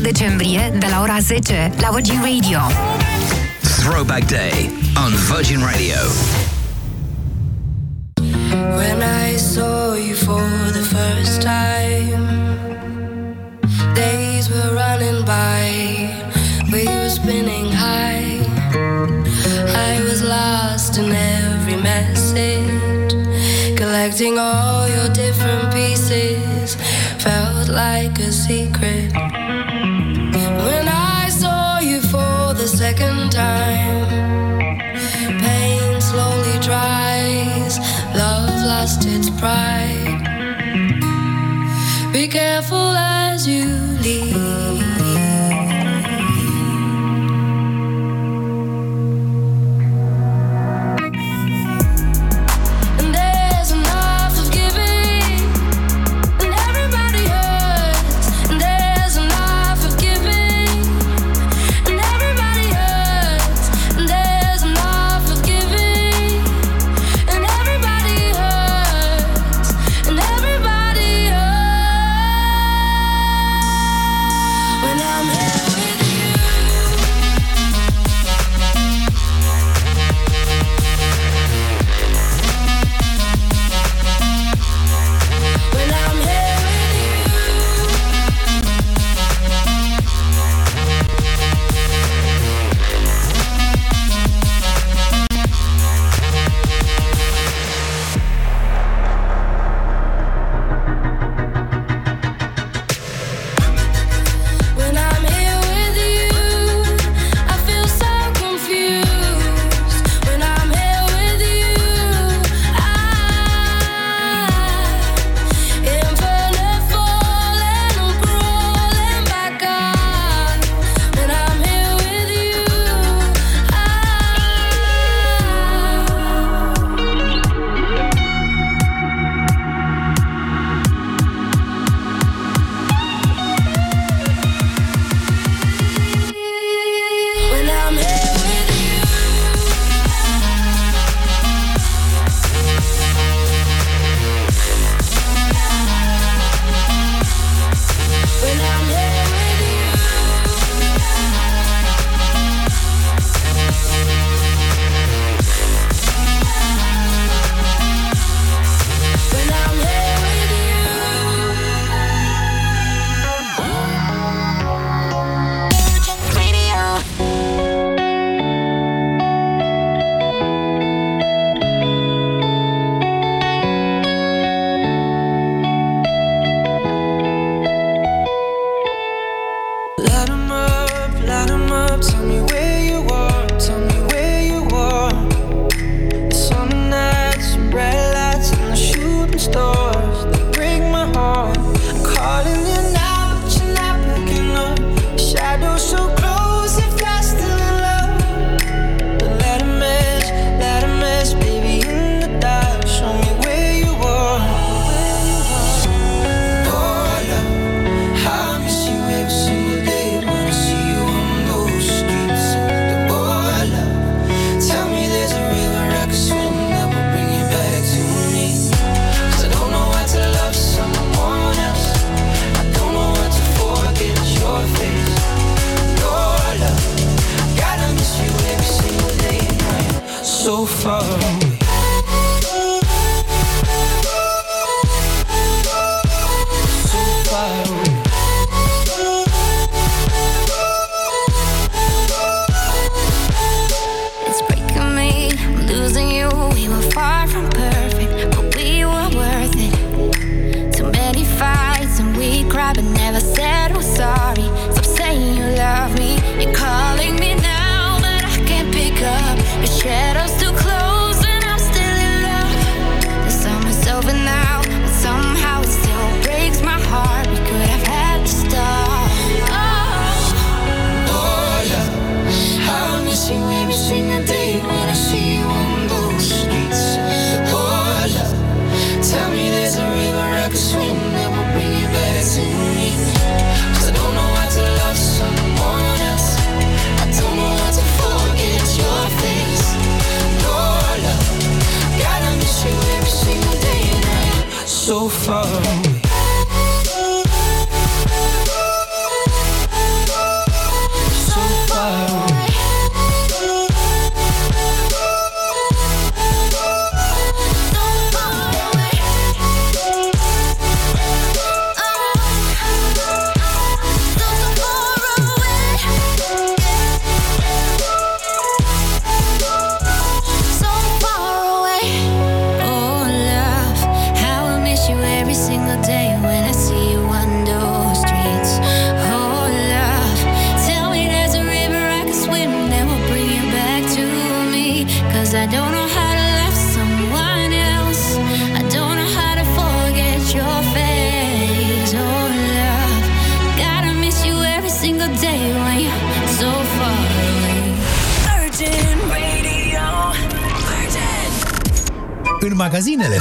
decembrie de la ora 10 la Virgin Radio. Throwback Day on Virgin Radio. When I saw you for the first time, days were running by, we were spinning high. I was lost in every message, collecting all your different pieces, felt like a secret second time. Pain slowly dries, love lost its pride. Be careful.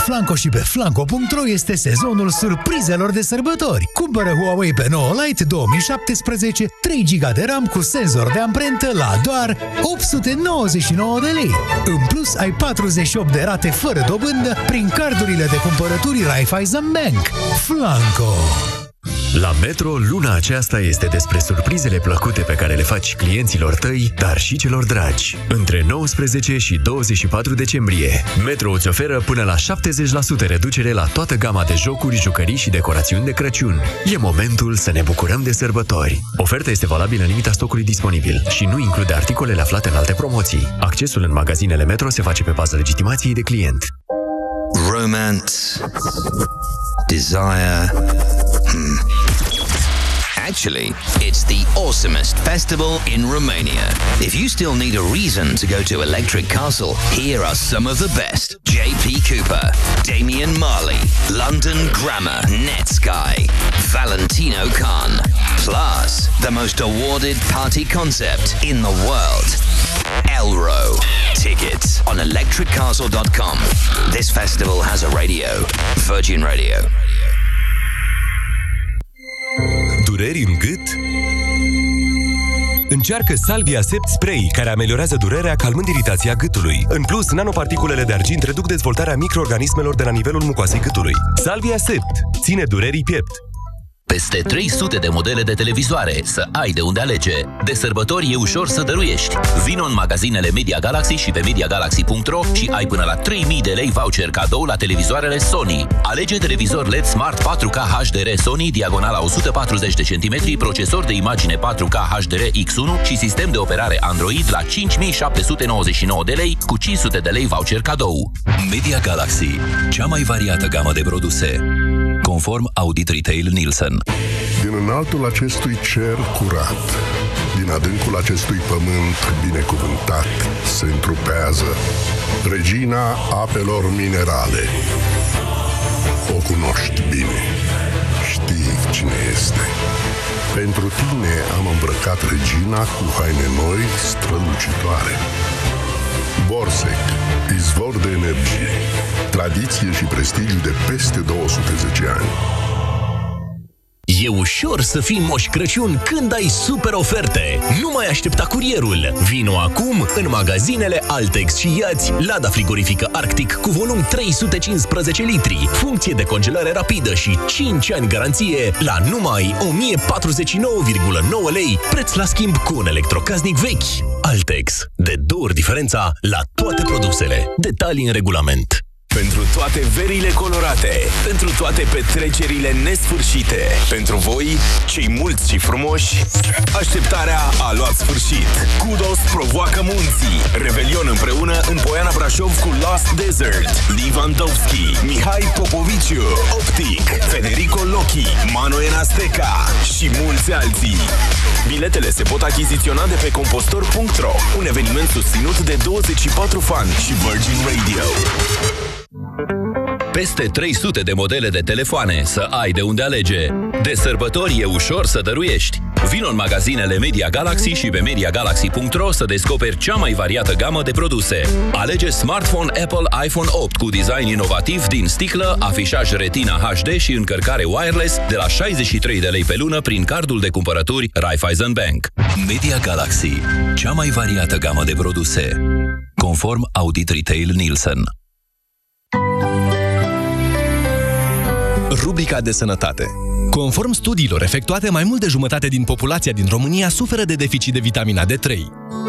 Flanco și pe flanco.ro este sezonul surprizelor de sărbători. Cumpără Huawei pe 9 Lite 2017 3 GB de RAM cu senzor de amprentă la doar 899 de lei. În plus, ai 48 de rate fără dobândă prin cardurile de cumpărături Raiffeisen Bank. Flanco! La Metro, luna aceasta este despre surprizele plăcute pe care le faci clienților tăi, dar și celor dragi. Între 19 și 24 decembrie, Metro îți oferă până la 70% reducere la toată gama de jocuri, jucării și decorațiuni de Crăciun. E momentul să ne bucurăm de sărbători. Oferta este valabilă în limita stocului disponibil și nu include articolele aflate în alte promoții. Accesul în magazinele Metro se face pe bază legitimației de client. romance, desire. Hmm. Actually, it's the awesomest festival in Romania. If you still need a reason to go to Electric Castle, here are some of the best. JP Cooper, Damian Marley, London Grammar, Netsky, Valentino Khan. Plus, the most awarded party concept in the world. Elro. Tickets on electriccastle.com. This festival has a radio. Virgin Radio. Dureri în gât? Încearcă Salvia Sept Spray, care ameliorează durerea calmând iritația gâtului. În plus, nanoparticulele de argint reduc dezvoltarea microorganismelor de la nivelul mucoasei gâtului. Salvia Sept ține durerii piept. Peste 300 de modele de televizoare, să ai de unde alege. De sărbători e ușor să dăruiești. Vino în magazinele Media Galaxy și pe MediaGalaxy.ro și ai până la 3000 de lei voucher cadou la televizoarele Sony. Alege televizor LED Smart 4K HDR Sony, diagonala 140 de cm, procesor de imagine 4K HDR X1 și sistem de operare Android la 5799 de lei cu 500 de lei voucher cadou. Media Galaxy, cea mai variată gamă de produse. Conform Audit Retail Nielsen. Din înaltul acestui cer curat, din adâncul acestui pământ binecuvântat, se întrupează regina apelor minerale. O cunoști bine, știi cine este. Pentru tine am îmbrăcat regina cu haine noi strălucitoare. Borsec, izvor de energie, tradiție și prestigiu de peste 210 ani. E ușor să fii Moș Crăciun când ai super oferte. Nu mai aștepta curierul. Vino acum în magazinele Altex și iați lada frigorifică Arctic cu volum 315 litri, funcție de congelare rapidă și 5 ani garanție la numai 1049,9 lei, preț la schimb cu un electrocasnic vechi. Altex. De două ori diferența la toate produsele. Detalii în regulament. Pentru toate verile colorate, pentru toate petrecerile nesfârșite, pentru voi, cei mulți și frumoși, așteptarea a luat sfârșit. Kudos provoacă munții. Revelion împreună în Poiana Brașov cu Lost Desert, Livandovski, Mihai Popoviciu, Optic, Federico Lochi, Mano Enasteca și mulți alții. Biletele se pot achiziționa de pe compostor.ro, un eveniment susținut de 24 fani și Virgin Radio. Peste 300 de modele de telefoane să ai de unde alege. De sărbători e ușor să dăruiești. Vino în magazinele Media Galaxy și pe MediaGalaxy.ro să descoperi cea mai variată gamă de produse. Alege smartphone Apple iPhone 8 cu design inovativ din sticlă, afișaj Retina HD și încărcare wireless de la 63 de lei pe lună prin cardul de cumpărături Raiffeisen Bank. Media Galaxy, cea mai variată gamă de produse. Conform Audit Retail Nielsen. Rubrica de sănătate. Conform studiilor efectuate, mai mult de jumătate din populația din România suferă de deficit de vitamina D3.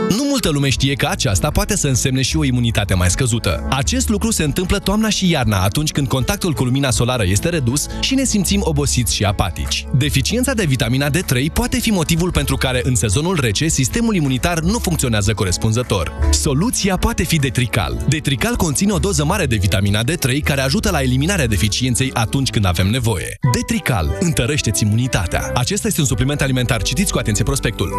Nu multă lume știe că aceasta poate să însemne și o imunitate mai scăzută. Acest lucru se întâmplă toamna și iarna, atunci când contactul cu lumina solară este redus și ne simțim obosiți și apatici. Deficiența de vitamina D3 poate fi motivul pentru care în sezonul rece sistemul imunitar nu funcționează corespunzător. Soluția poate fi Detrical. Detrical conține o doză mare de vitamina D3 care ajută la eliminarea deficienței atunci când avem nevoie. Detrical întărește-ți imunitatea. Acesta este un supliment alimentar. Citiți cu atenție prospectul.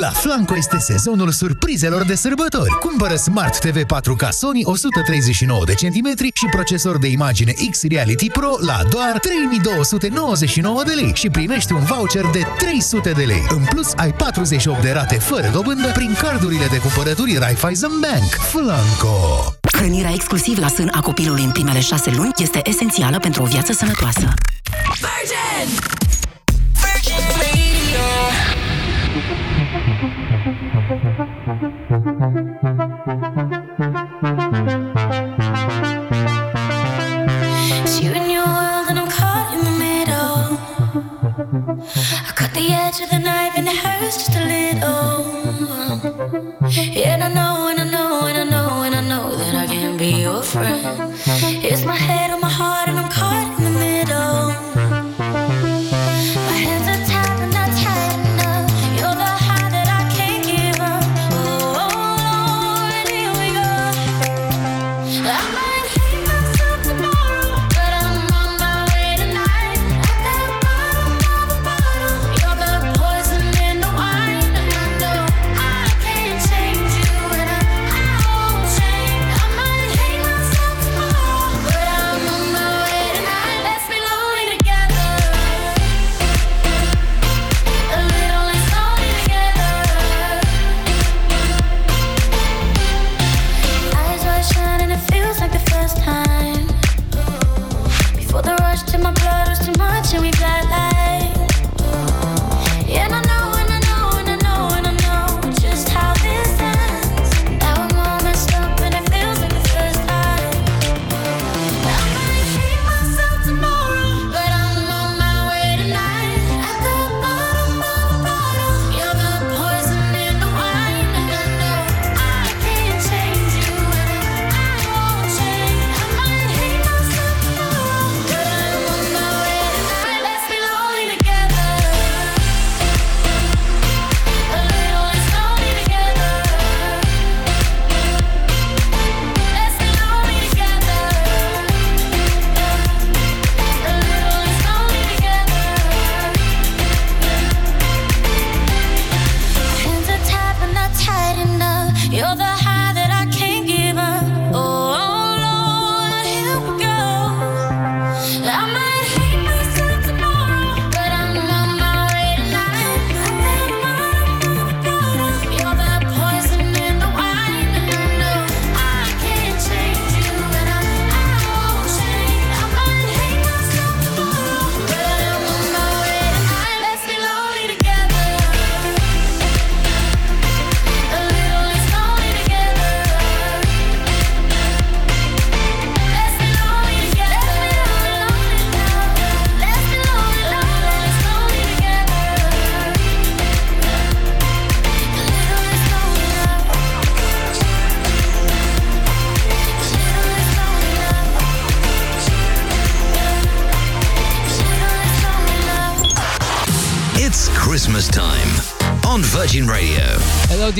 La Flanco este sezonul surprizelor de sărbători. Cumpără Smart TV 4K Sony 139 de centimetri și procesor de imagine X Reality Pro la doar 3299 de lei și primești un voucher de 300 de lei. În plus, ai 48 de rate fără dobândă prin cardurile de cumpărături Raiffeisen Bank. Flanco! Hrănirea exclusiv la sân a copilului în primele șase luni este esențială pentru o viață sănătoasă. Virgin! Virgin Radio.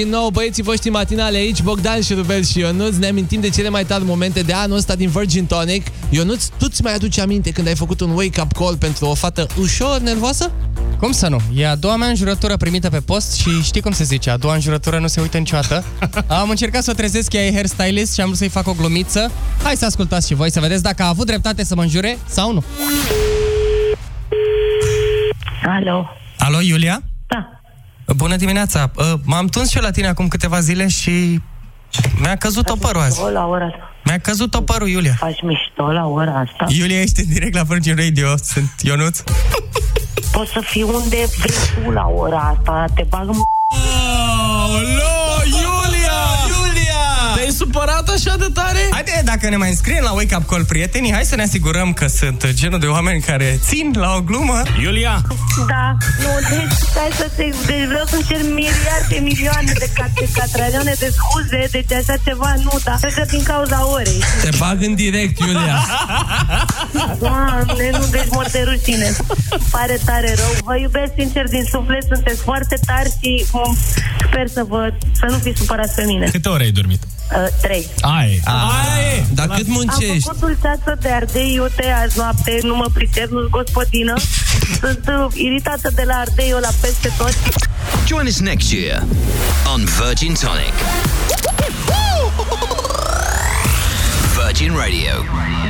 Din nou, băieții voștri matinale aici, Bogdan și Rubel și Ionuț. Ne amintim de cele mai tari momente de anul ăsta din Virgin Tonic. Ionuț, tu ți mai aduci aminte când ai făcut un wake-up call pentru o fată ușor nervoasă? Cum să nu? E a doua mea înjurătură primită pe post și știi cum se zice, a doua înjurătură nu se uită niciodată. Am încercat să o trezesc, ea e hairstylist și am vrut să-i fac o glumiță. Hai să ascultați și voi, să vedeți dacă a avut dreptate să mă înjure sau nu. Alo. Alo, Iulia? Da. Bună dimineața! Uh, M-am tuns și eu la tine acum câteva zile și mi-a căzut topărul azi. La ora asta. Mi-a căzut topărul, Iulia. Faci mișto la ora asta? Iulia, ești în direct la Virgin Radio. Sunt Ionuț. Poți să fii unde vrei tu la ora asta. Te bag în... supărat așa de tare? Haide, dacă ne mai înscriem la Wake Up Call prietenii, hai să ne asigurăm că sunt genul de oameni care țin la o glumă. Iulia! Da. Nu, deci, stai să te... Deci vreau să-mi cer miliarde, milioane de cate, catralioane de scuze, deci așa ceva nu, dar cred că din cauza orei. Te bag în direct, Iulia. Doamne, nu, deci mor de rușine. Pare tare rău. Vă iubesc sincer din suflet, sunteți foarte tari și um, sper să vă să nu fiți supărați pe mine. Câte ore ai dormit? Uh, trei. Ai. Ai. Dar cât Am muncești? făcut dulceață de ardei iute azi noapte, nu mă pricep, nu-s gospodină. Sunt uh, iritată de la ardei, eu la peste tot. Join us next year on Virgin Tonic. Virgin Radio.